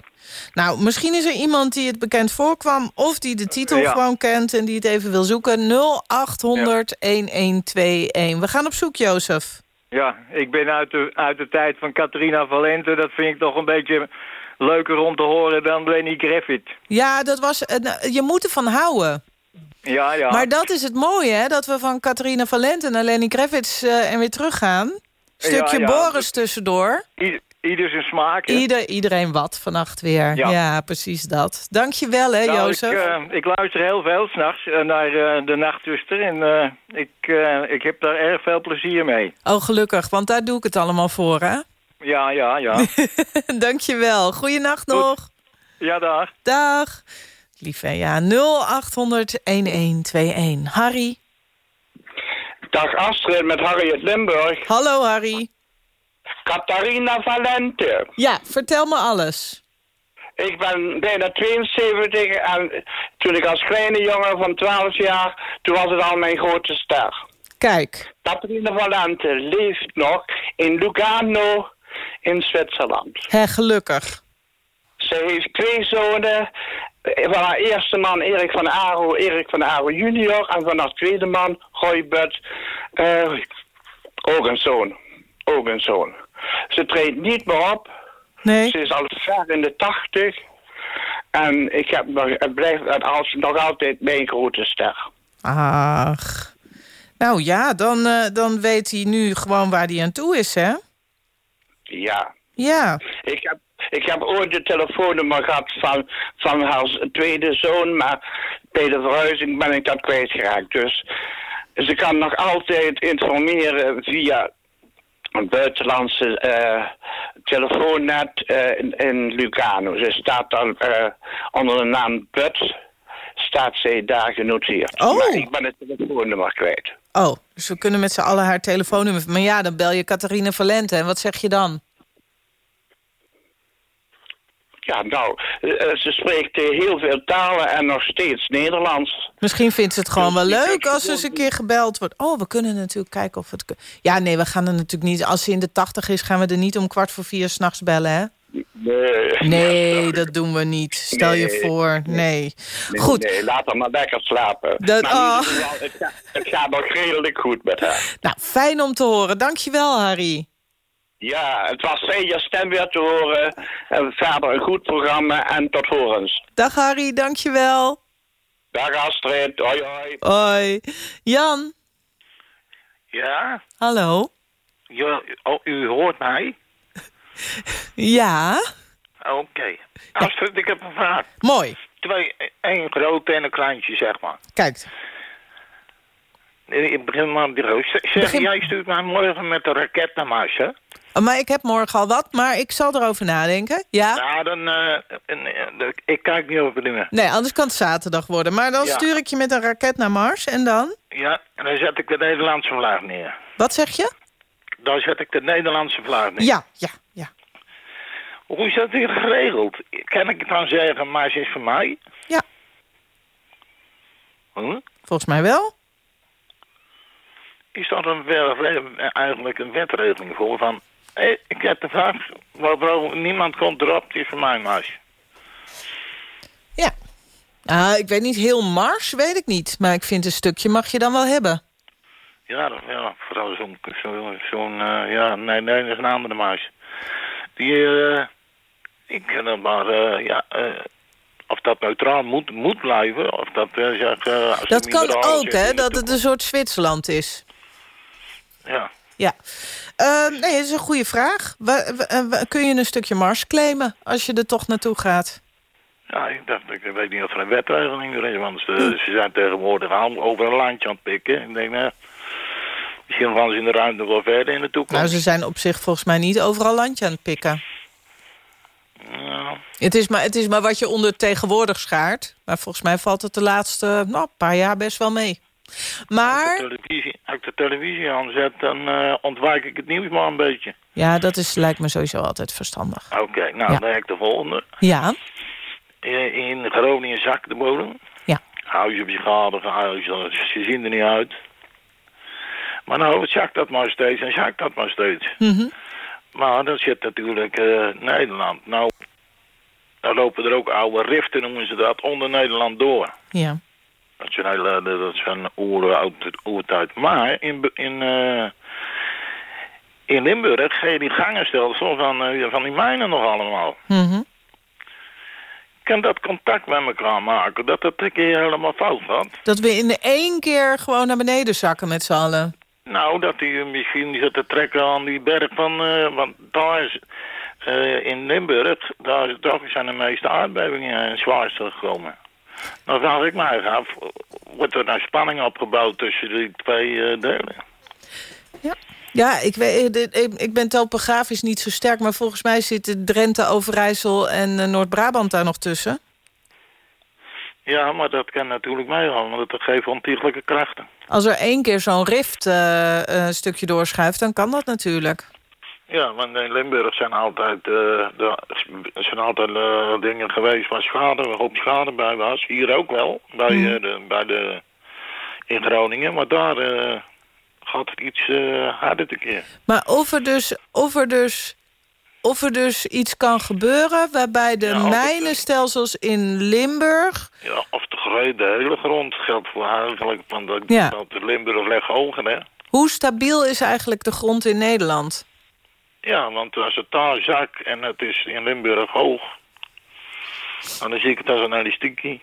Nou, misschien is er iemand die het bekend voorkwam... of die de titel
Ja.
gewoon kent en die het even wil zoeken. 0800 1121. We gaan op zoek, Jozef.
Ja, ik ben uit de, uit de tijd van Catharina Valente. Dat vind ik toch een beetje leuker om te horen dan Lenny Griffith.
Ja, dat was, eh, nou, je moet ervan houden.
Ja, ja.
Maar dat is het mooie, hè? Dat we van Catharina Valente naar Lenny Kravitz eh, en weer teruggaan. Stukje
Ja, ja.
Boris tussendoor.
Ieder zijn smaak, hè?
Ieder, iedereen wat vannacht weer. Ja.
Ja.
precies dat. Dank je wel, hè,
Nou,
Jozef?
Ik, eh, ik luister heel veel s'nachts naar eh, de nachtzuster. En ik, ik heb daar erg veel plezier mee.
Oh, gelukkig, want daar doe ik het allemaal voor, hè?
Ja, ja, ja.
Dank je wel. Goeienacht nog.
ja, dag.
Dag. Lief, hè, ja. 0800-1121. Harry.
Dag Astrid met Harry uit Limburg.
Hallo, Harry.
Catharina Valente.
Ja, vertel me alles.
Ik ben bijna 72 en toen ik als kleine jongen van 12 jaar, toen was het al mijn grote ster.
Kijk.
Catharina Valente leeft nog in Lugano in Zwitserland.
Hè, gelukkig.
Ze heeft twee zonen. eh, Van haar eerste man Erik van Aro, Erik van Aro junior. En van haar tweede man, Roy Butt, eh, ook een zoon. Ook een zoon. Ze treedt niet meer op.
Nee.
Ze is al ver in de tachtig. En ik heb nog, het blijft als, nog altijd mijn grote ster.
Ach. Nou ja, dan, eh, dan weet hij nu gewoon waar hij aan toe is, hè?
Ja.
Ja.
Ik heb, ik heb ooit de telefoonnummer gehad van, van haar tweede zoon, maar bij de verhuizing ben ik dat kwijtgeraakt. Dus ze kan nog altijd informeren via een buitenlandse eh, telefoonnet eh, in, in Lugano. Ze staat dan eh, onder de naam But, staat zij daar genoteerd.
Oh.
Maar ik ben het telefoonnummer kwijt.
Oh, dus we kunnen met z'n allen haar telefoonnummer... Maar ja, dan bel je Catharina Valente. En wat zeg je dan?
Ja, nou, eh, ze spreekt eh, heel veel talen en nog steeds Nederlands.
Misschien vindt ze het gewoon wel leuk als ze eens een keer gebeld wordt. Oh, we kunnen natuurlijk kijken of het... Ja, nee, we gaan er natuurlijk niet... Als ze in de tachtig is, gaan we er niet om kwart voor vier s'nachts bellen, hè?
Nee,
Nee, dat doen we niet. Stel je voor. Nee.
nee,
Goed.
Nee, laat haar maar lekker slapen.
Dat-
maar
oh.
het, gaat, het gaat nog redelijk goed met haar.
Nou, fijn om te horen. Dankjewel, Harry.
Ja, het was fijn je stem weer te horen. En verder een goed programma en tot horens.
Dag Harry, dankjewel.
Dag Astrid, hoi hoi.
Hoi. Jan,
Ja?
hallo.
Je, oh, u hoort mij?
Ja,
Oké. Astrid, ik heb een vraag.
mooi.
Twee, één grote en een kleintje, zeg maar.
Kijk,
Ik begin maar met die roos. Zeg,
Begin-
jij stuurt mij morgen met de raket naar Mars, hè?
maar ik heb morgen al wat, maar ik zal erover nadenken. Ja?
Ja, dan... eh, eh, ik kijk niet over dingen.
Nee, anders kan het zaterdag worden. Maar dan
Ja.
stuur ik je met een raket naar Mars en dan?
Ja, en dan zet ik de Nederlandse vlag neer.
Wat zeg je?
Dan zet ik de Nederlandse vlag neer.
Ja, ja, ja.
Hoe is dat hier geregeld? Kan ik dan zeggen, Mars is voor mij?
Ja.
Hm?
Volgens mij wel.
Is dat een, eigenlijk een wetregeling voor van... hé, ik heb de vraag, waarom niemand komt erop, het is voor mij Mars.
Ah, ik weet niet, heel Mars weet ik niet. Maar ik vind een stukje mag je dan wel hebben.
Ja, dat, ja vooral zo'n... Zo, zo'n eh, ja, nee, nee, dat is een andere Mars. Die, eh ik dan maar, eh, ja... of dat neutraal moet, moet blijven, of dat zeg...
Dat kan ook, hè, dat het een soort Zwitserland is.
Ja.
Ja. Eh, nee, dat is een goede vraag. Kun je een stukje Mars claimen als je er toch naartoe gaat?
Ja, ik dacht, ik weet niet of er een wetregeling er is, want
Hm.
ze, ze zijn tegenwoordig aan over een landje aan het pikken. Ik denk, nou, misschien gaan ze in de ruimte wel verder in de toekomst.
Nou, ze zijn op zich volgens mij niet overal landje aan het pikken. Het is maar, het is maar wat je onder tegenwoordig schaart. Maar volgens mij valt het de laatste nou, paar jaar best wel mee. Maar,
Als, de televisie, als ik de televisie aanzet, dan eh, ontwijk ik het nieuws maar een beetje.
ja, dat is, lijkt me sowieso altijd verstandig.
Oké, nou,
Ja.
dan heb ik de volgende.
Ja,
In, in Groningen zakt de bodem.
Ja.
Je gade, huizen, ze zien er niet uit. Maar nou, zakt dat maar steeds en zakt dat maar steeds.
Mhm.
Maar dan zit natuurlijk eh, Nederland. Nou, dan lopen er ook oude riften, noemen ze dat, onder Nederland door.
ja.
Dat is een hele, dat is een oertijd. Maar in, in, eh, in Limburg ga je die gangenstelsel van, eh, van die mijnen nog allemaal.
Mhm.
kan dat contact met elkaar maken, dat het een keer helemaal fout gaat.
Dat we in één keer gewoon naar beneden zakken met z'n allen.
Nou, dat hij misschien zit te trekken aan die berg van... eh, want daar is, eh, in Limburg, daar, daar zijn de meeste aardbevingen en zwaarste gekomen. Dan vraag ik mij af, wordt er nou spanning opgebouwd tussen die twee eh, delen?
Ja, ik, weet, ik- ben topografisch niet zo sterk... maar volgens mij zitten Drenthe, Overijssel en Noord-Brabant daar nog tussen.
Ja, maar dat kan natuurlijk meegaan, want dat geeft ontiegelijke krachten.
Als er één keer zo'n rift eh, een stukje doorschuift, dan kan dat natuurlijk.
Ja, want in Limburg zijn altijd, eh, de, zijn altijd eh, dingen geweest waar schade, waar hoop schade bij was. Hier ook wel, bij, eh, de, bij de, in Groningen. Maar daar eh, gaat het iets eh, harder tekeer.
Maar of er dus, of er dus, of er dus iets kan gebeuren... waarbij de
Ja,
mijnenstelsels in Limburg...
Ja, of de, de hele grond geldt voor eigenlijk, want dat,
Ja.
dat de Limburg legt hoger, hè.
Hoe stabiel is eigenlijk de grond in Nederland?
Ja, want als het daar zakt en het is in Limburg hoog, dan zie ik het als een elastiekje.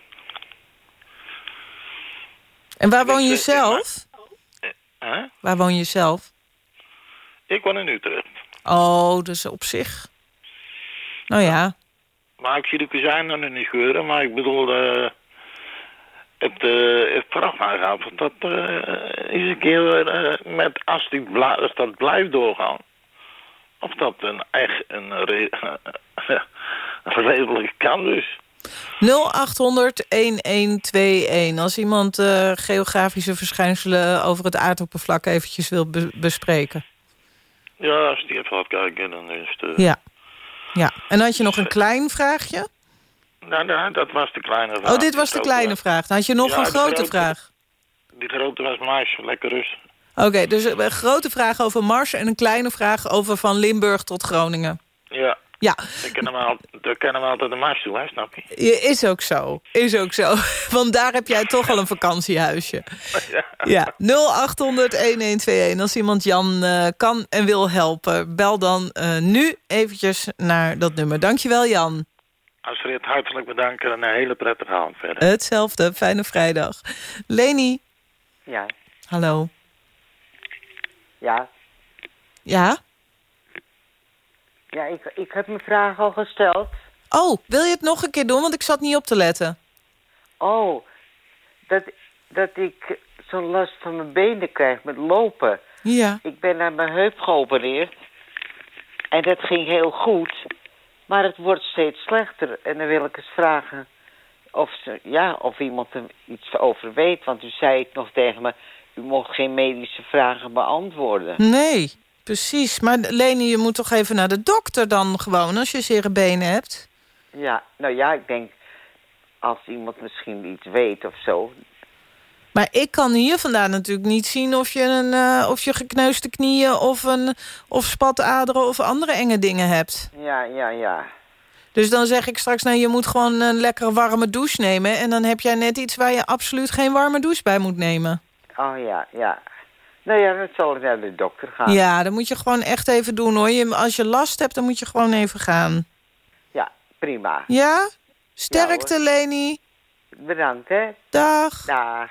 En waar woon je
eh,
zelf?
Hè?
Waar woon je zelf?
Ik woon in Utrecht.
Oh, dus op zich. Nou ja.
Maar ik zie de kozijnen nog niet scheuren, maar ik bedoel, eh, het, eh het of dat eh eens een keer met, als, die als dat blijft doorgaan, of dat een echt een, re een redelijke kans is.
0800-1121. Als iemand geografische verschijnselen over het aardoppervlak eventjes wil be- bespreken.
Ja, als die even gaat kijken, dan is het... eh,
Ja. ja. En had je nog een klein vraagje?
Nou, nou, dat was de kleine vraag.
Oh, dit was de kleine vraag. Dan had je nog
Ja,
een grote
grote-
vraag.
Die grote was mais, lekker rustig.
Oké, dus een grote vraag over Mars... en een kleine vraag over van Limburg tot Groningen.
Ja.
Ja.
Daar kennen we, altijd de mais toe, hè, snap je?
Je is ook zo. Is ook zo. Want daar heb jij toch al een vakantiehuisje. Ja, 0800-1121. Als iemand Jan eh, kan en wil helpen, bel dan eh, nu eventjes naar dat nummer. Dankjewel, Jan.
Astrid, hartelijk bedankt en een hele prettige avond verder.
Hetzelfde. Fijne vrijdag. Leni,
Ja.
hallo.
Ja.
Ja?
Ja, ik, ik heb mijn vraag al gesteld.
Oh, wil je het nog een keer doen? Want ik zat niet op te letten.
Oh, dat, dat ik zo'n last van mijn benen krijg met lopen.
Ja.
Ik ben naar mijn heup geopereerd. En dat ging heel goed. Maar het wordt steeds slechter. En dan wil ik eens vragen of, ze, ja, of iemand er iets over weet. Want u zei het nog tegen me, u mocht geen medische vragen beantwoorden.
Nee, precies. Maar Leni, je moet toch even naar de dokter dan gewoon... als je zere benen hebt?
Ja, nou ja, ik denk als iemand misschien iets weet of zo.
Maar ik kan hier vandaan natuurlijk niet zien of je, een, eh, of je gekneusde knieën... Of, een, of spataderen of andere enge dingen hebt.
Ja, ja, ja.
Dus dan zeg ik straks, nee, je moet gewoon een lekkere warme douche nemen... en dan heb jij net iets waar je absoluut geen warme douche bij moet nemen.
Oh ja, ja. Nou ja, dan zal ik naar de dokter gaan.
Ja, dat moet je gewoon echt even doen, hoor. Je, als je last hebt, dan moet je gewoon even gaan.
Ja, prima.
Ja? Sterkte,
Ja,
Leni.
Bedankt, hè.
Dag.
Dag.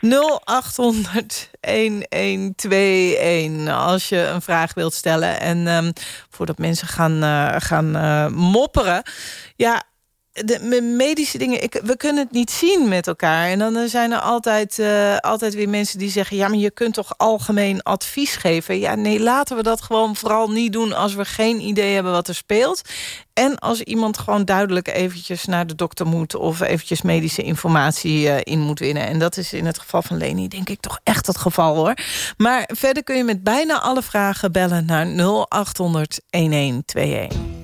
0800 1121 als je een vraag wilt stellen. En ehm, voordat mensen gaan, eh, gaan eh, mopperen. Ja, de me- medische dingen, ik, we kunnen het niet zien met elkaar. En dan eh, zijn er altijd, eh, altijd weer mensen die zeggen... ja, maar je kunt toch algemeen advies geven? Ja, nee, laten we dat gewoon vooral niet doen... als we geen idee hebben wat er speelt. En als iemand gewoon duidelijk eventjes naar de dokter moet... of eventjes medische informatie eh, in moet winnen. En dat is in het geval van Leni denk ik toch echt het geval, hoor. Maar verder kun je met bijna alle vragen bellen naar 0800 1121.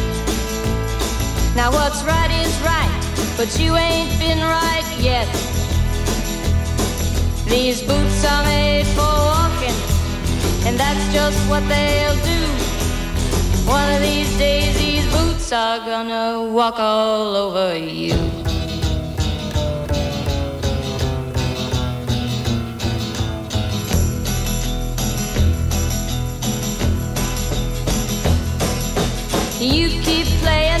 Now what's right is right, but you ain't been right yet. These boots are made for walking, and that's just what they'll do. One of these days, these boots are gonna walk all over you. You keep playing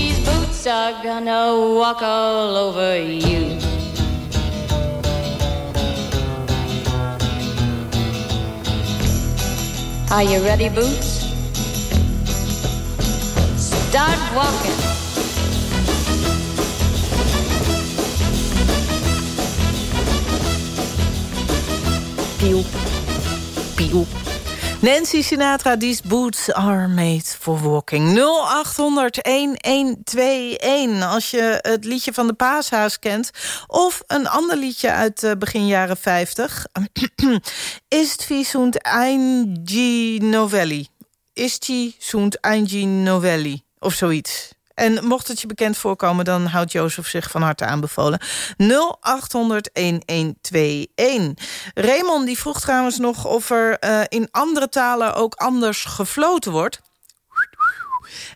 boots are gonna walk all over you. Are you ready, Boots? Start walking.
Pieuw. Pieuw. Nancy Sinatra, these boots are made for walking. 0800-1121 als je het liedje van de Paashaas kent... of een ander liedje uit uh, begin jaren 50. Ist wie sunt eingi novelli. Ist die sunt eingi novelli. Of zoiets. En mocht het je bekend voorkomen, dan houdt Jozef zich van harte aanbevolen. 0800-1121. Raymond die vroeg trouwens nog of er uh, in andere talen ook anders gefloten wordt.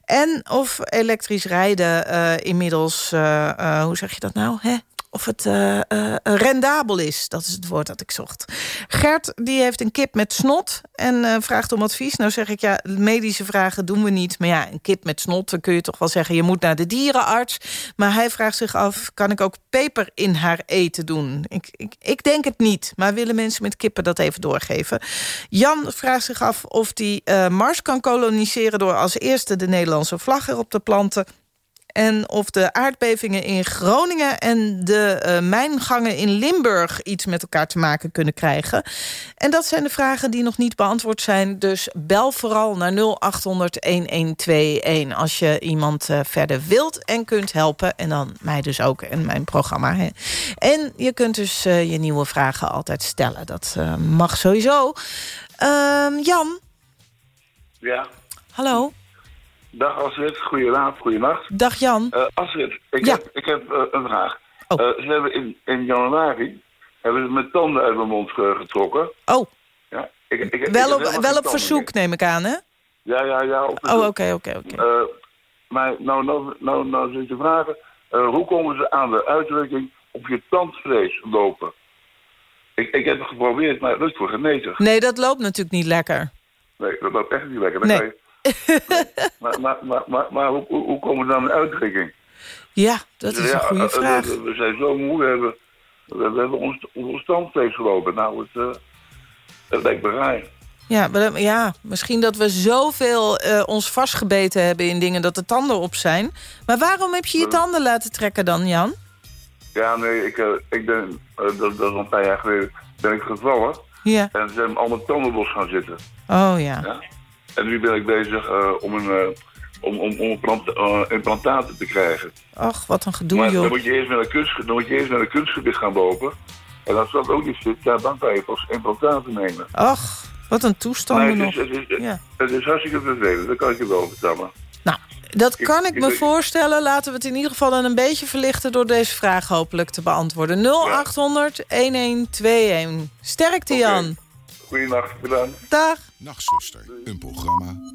En of elektrisch rijden uh, inmiddels, uh, hoe zeg je dat nou, hè? Of het uh, uh, rendabel is. Dat is het woord dat ik zocht. Gert die heeft een kip met snot en vraagt om advies. Nou zeg ik, ja, medische vragen doen we niet. Maar ja, een kip met snot, dan kun je toch wel zeggen... je moet naar de dierenarts. Maar hij vraagt zich af, kan ik ook peper in haar eten doen? Ik, ik, ik denk het niet, maar willen mensen met kippen dat even doorgeven? Jan vraagt zich af of die Mars kan koloniseren... door als eerste de Nederlandse vlag erop te planten... En of de aardbevingen in Groningen en de uh, mijngangen in Limburg iets met elkaar te maken kunnen krijgen. En dat zijn de vragen die nog niet beantwoord zijn. Dus bel vooral naar 0800-1121 als je iemand uh, verder wilt en kunt helpen. En dan mij dus ook en mijn programma. Hè. En je kunt dus uh, je nieuwe vragen altijd stellen. Dat mag sowieso. Ehm, Jan?
Ja?
Hallo?
Dag Astrid, goedenavond, goedenacht.
Dag Jan.
Uh, Astrid, ik
ja.
heb, ik heb uh, een vraag.
Oh.
Uh, ze hebben in, in januari hebben ze mijn tanden uit mijn mond getrokken.
Oh.
Ja, ik, ik, ik,
wel op, wel op verzoek neem ik aan, hè?
Ja, ja, ja. Op
oh, oké, oké, oké.
Maar nou, nou, nou, nou zit te vragen, hoe komen ze aan de uitdrukking op je tandvlees lopen? Ik, ik heb het geprobeerd, maar het lukt voor genetig.
Nee, dat loopt natuurlijk niet lekker.
Nee, dat loopt echt niet lekker. Dan
nee.
Maar, maar, maar, maar, maar hoe, hoe, komen we dan in uitdrukking?
Ja, dat is een goede vraag.
We, zijn zo moe, we hebben, we, hebben ons, ons standvlees gelopen. Nou, het, uh, het lijkt me raar.
Ja, maar, ja, misschien dat we zoveel uh, ons vastgebeten hebben in dingen dat de tanden op zijn. Maar waarom heb je je tanden laten trekken dan, Jan?
Ja, nee, ik, uh, ik ben, dat, dat is een paar jaar geleden, ben ik gevallen.
Ja.
En ze hebben al mijn tanden los gaan zitten.
Oh ja.
ja? En nu ben ik bezig uh, om een, uh, om, om, om uh, implantaten te krijgen.
Ach, wat een gedoe,
maar
joh.
Dan moet, je eerst met een kunst, dan moet je eerst met een kunstgebied gaan lopen. En als dat ook niet zit, ja, dan kan je pas implantaten nemen.
Ach, wat een toestand nog.
het is, het, is,
ja.
het is hartstikke vervelend, dat kan ik je wel vertellen.
Nou, Dat kan ik me voorstellen. Laten we het in ieder geval dan een beetje verlichten... door deze vraag hopelijk te beantwoorden. 0800-1121. Sterkte, Jan.
Goeienacht, bedankt.
Dag.
Nachtzuster, een programma